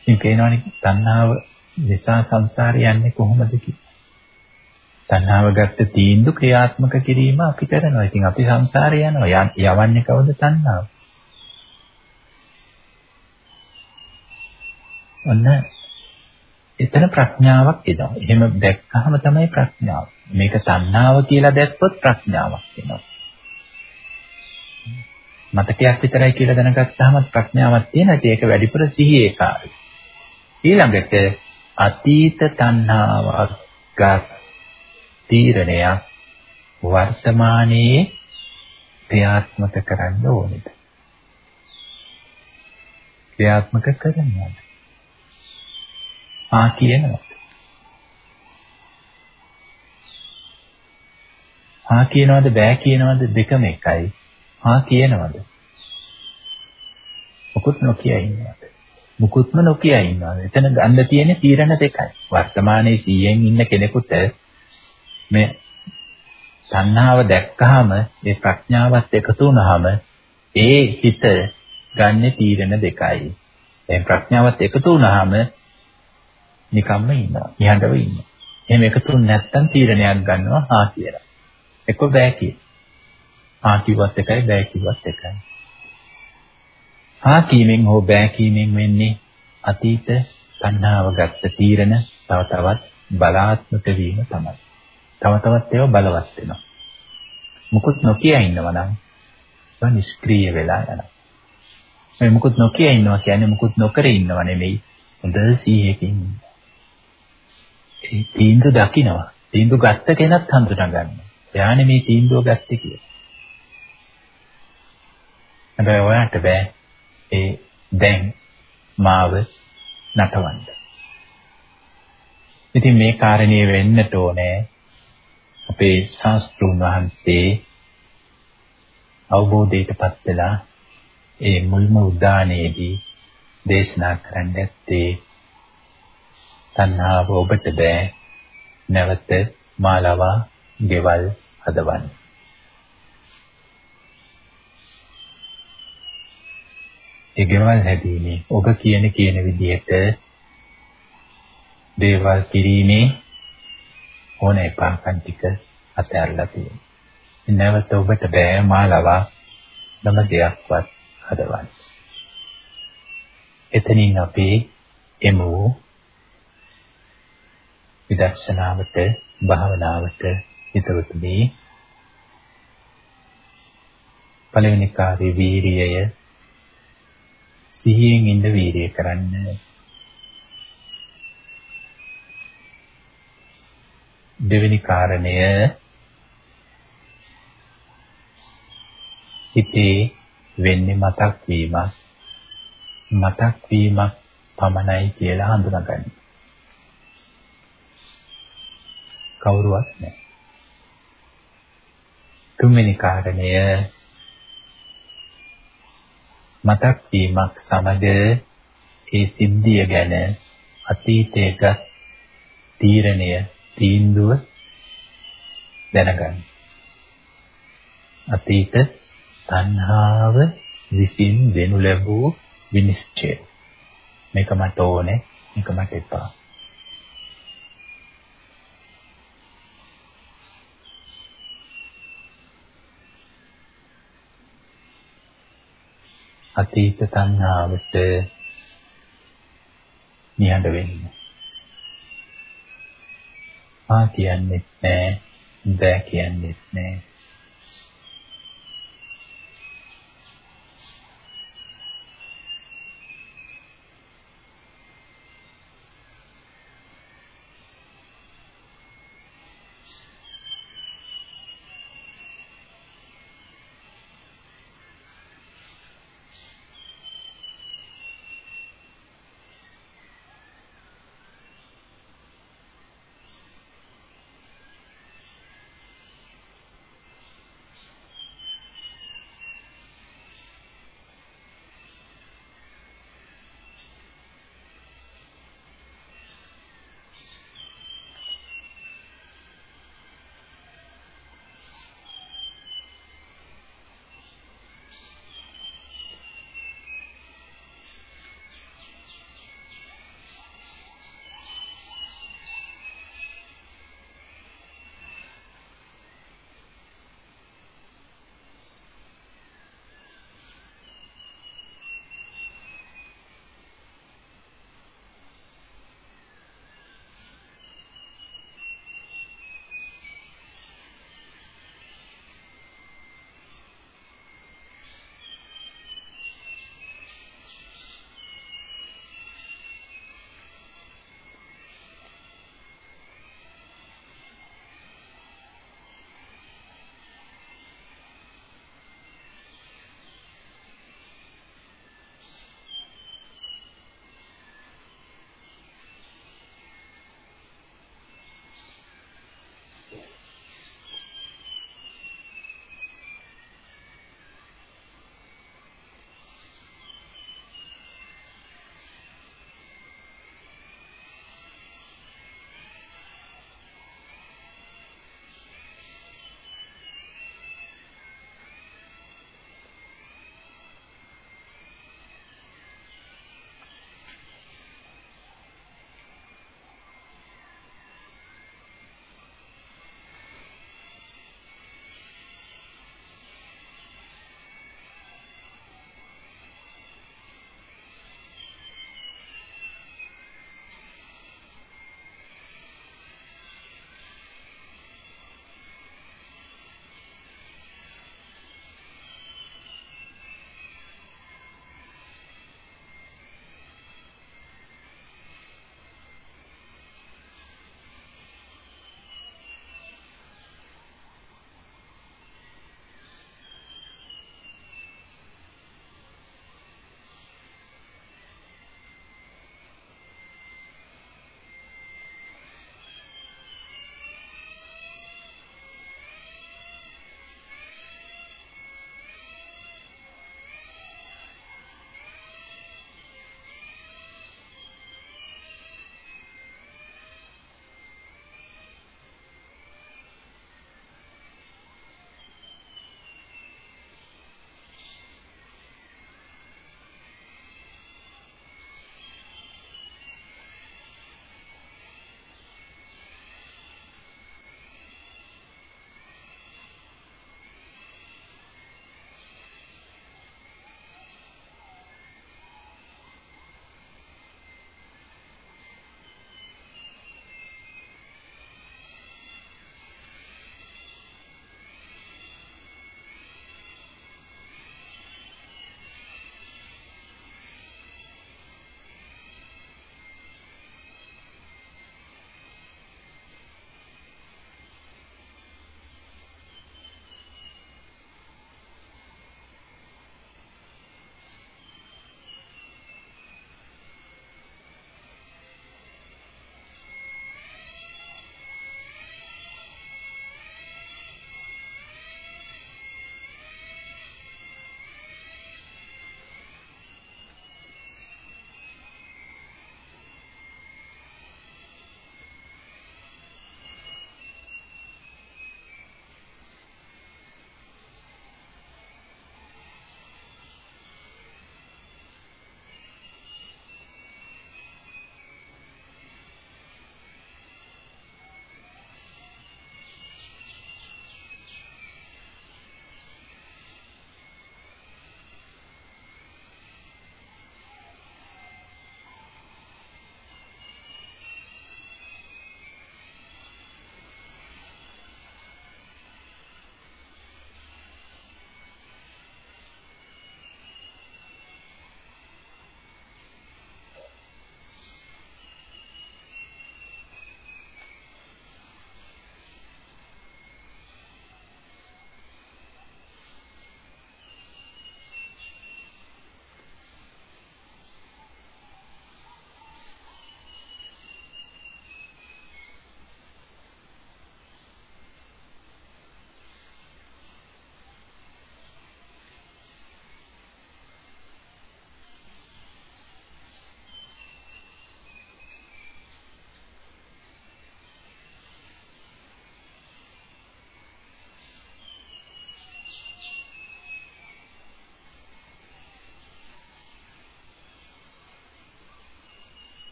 ඉතින් පේනවනේ තණ්හාව නිසා සංසාරේ යන්නේ කොහොමද කියලා. තණ්හාව ගත්ත තීන්දුව ක්‍රියාත්මක කිරීම අපි කරනවා. ඉතින් අපි සංසාරේ යනවා. යවන්නේ කවුද තණ්හාව? ඔන්න එතන ප්‍රඥාවක් එනවා. එහෙම දැක්කහම තමයි ප්‍රඥාව. මේක තණ්හාව කියලා දැක්කොත් ප්‍රඥාවක් වෙනවා. මතකයක් විතරයි කියලා දැනගත්තාම ප්‍රඥාවක් තියෙනවා. ඒක වැඩිපුර සිහියේ කාර්යය. ඊළඟට අතීත තණ්හාවක් ගත් තීරණයක් වර්තමානයේ ක්‍රියාත්මක කරන්න ඕනේද? ක්‍රියාත්මක කරන්නද? ආ කියනවා. ආ කියනවද බෑ කියනවද දෙකම එකයි. ආ කියනවද? මොකුත් නොකිය ඉන්නවද? මුකුත්ම නොකිය ඉන්නවද? එතන ගන්න තියෙන තීරණ දෙකයි. වර්තමානයේ 100න් ඉන්න කෙනෙකුට මේ තණ්හාව දැක්කහම ඒ ප්‍රඥාවත් එකතු වුනහම ඒ හිත ගන්න තීරණ දෙකයි. දැන් ප්‍රඥාවත් එකතු වුනහම නිකම්ම ඉන්නවා. නිහඬව ඉන්නවා. එහෙම එකතු නැත්තම් තීරණයක් ගන්නවා හා කියලා. එක්ක බෑ කිය. හා කිව්වත් එකයි බෑ කිව්වත් එකයි. හා කීමෙන් හෝ බෑ කීමෙන් වෙන්නේ අතීත තණ්හාව ගත්ත තීරණ තව තවත් බලාත්මක වීම තමයි. තව තවත් ඒවා බලවත් වෙනවා. මුකුත් නොකිය ඉන්නවා නම් ඒක නිෂ්ක්‍රීය වෙලා යනවා. මේ මුකුත් නොකිය ඉන්නවා කියන්නේ මුකුත් නොකර ඉන්නව නෙමෙයි. හොඳ සීයකින් ඒ තීන්දුව දකිනවා. තීන්දුව ගත්ත කෙනත් හඳුනා ගන්නවා. එයානේ මේ තීන්දුව ගත්තේ කියලා. හැබැයි ඔයාට බෑ ඒ දැන් මාව නටවන්න. ඉතින් මේ කාරණේ වෙන්නට ඕනේ අපේ ශාස්ත්‍රුන් වහන්සේ අවබෝධයටපත් වෙලා ඒ මුල්ම උදානයේදී දේශනා කරන්න ඇත්තේ තණ්හාව ඔබට බෑ නැවත මාලවා ගෙවල් හදවන්න. ඒ ගෙවල් හැදීමේ ඔබ කියන කියන විදිහට දේවල් කිරීමේ ඕන එපාකම් ටික අතහැරලා තියෙනවා. නැවත ඔබට බෑ මාලවා නම දෙයක්වත් හදවන්න. එතනින් අපි එමු විදර්ශනාවට භාවනාවට හිතවතුනි පළවෙනි කාර්ය වීරියය සිහියෙන් ඉන්න වීරිය කරන්න දෙවෙනි කාරණය හිතේ වෙන්නේ මතක් වීමක් මතක් වීමක් පමණයි කියලා හඳුනාගන්න. කවුරුවත් නැහැ. තුන්වෙනි කාරණය මතක් වීමක් සමග ඒ සිද්ධිය ගැන අතීතයක තීරණය තීන්දුව දැනගන්න. අතීත තණ්හාව විසින් දෙනු ලැබූ විනිශ්චය. මේක මට ඕනේ, මේක මට එපා. අතීත තණ්හාවට නිහඬ වෙන්න. ආ කියන්නේත් නෑ බෑ කියන්නේත් නෑ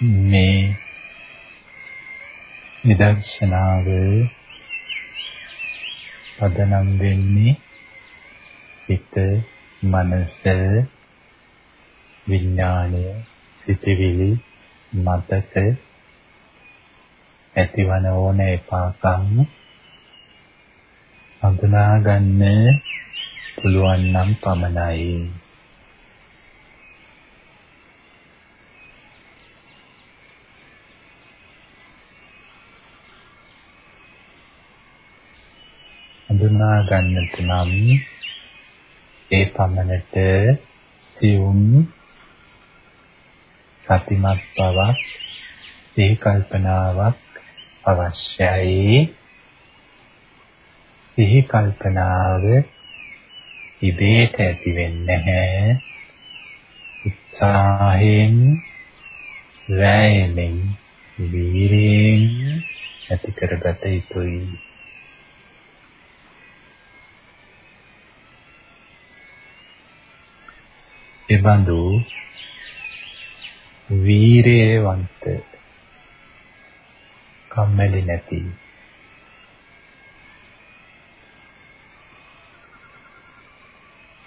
මේ නිදර්ශනාව පදනම් වෙන්නේ හිත මනස විඥාණය සිතවිලි මතක ඇතිවන ඕන එපාකම් හඳුනා ගන්න පුළුවන් නම් පමණයි. හඳුනා ගන්නට නම් ඒ පමණට සියුම් සතිමත් බවක් සිහි කල්පනාවක් අවශ්‍යයි. සිහි කල්පනාව ඉබේට ඇති වෙන්නේ නැහැ. උත්සාහයෙන් රැයෙමින් වීරයෙන් ඇති කරගත යුතුයි. එබඳු වීරයවන්ත කම්මැලි නැති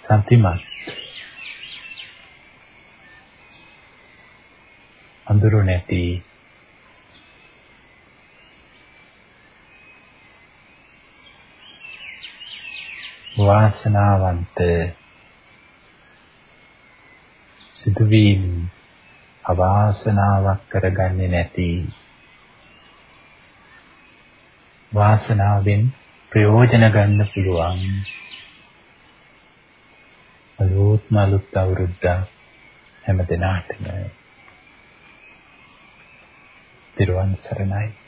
සතිමත් අඳුරු නැති වාසනාවන්ත සිදුවීම් අවාසනාවක් කරගන්නේ නැති වාසනාවෙන් ප්‍රයෝජන ගන්න පුළුවන්. අලුත් මලුත් අවුරුද්ද හැම දිනාටම තිරුවන් සරණයි.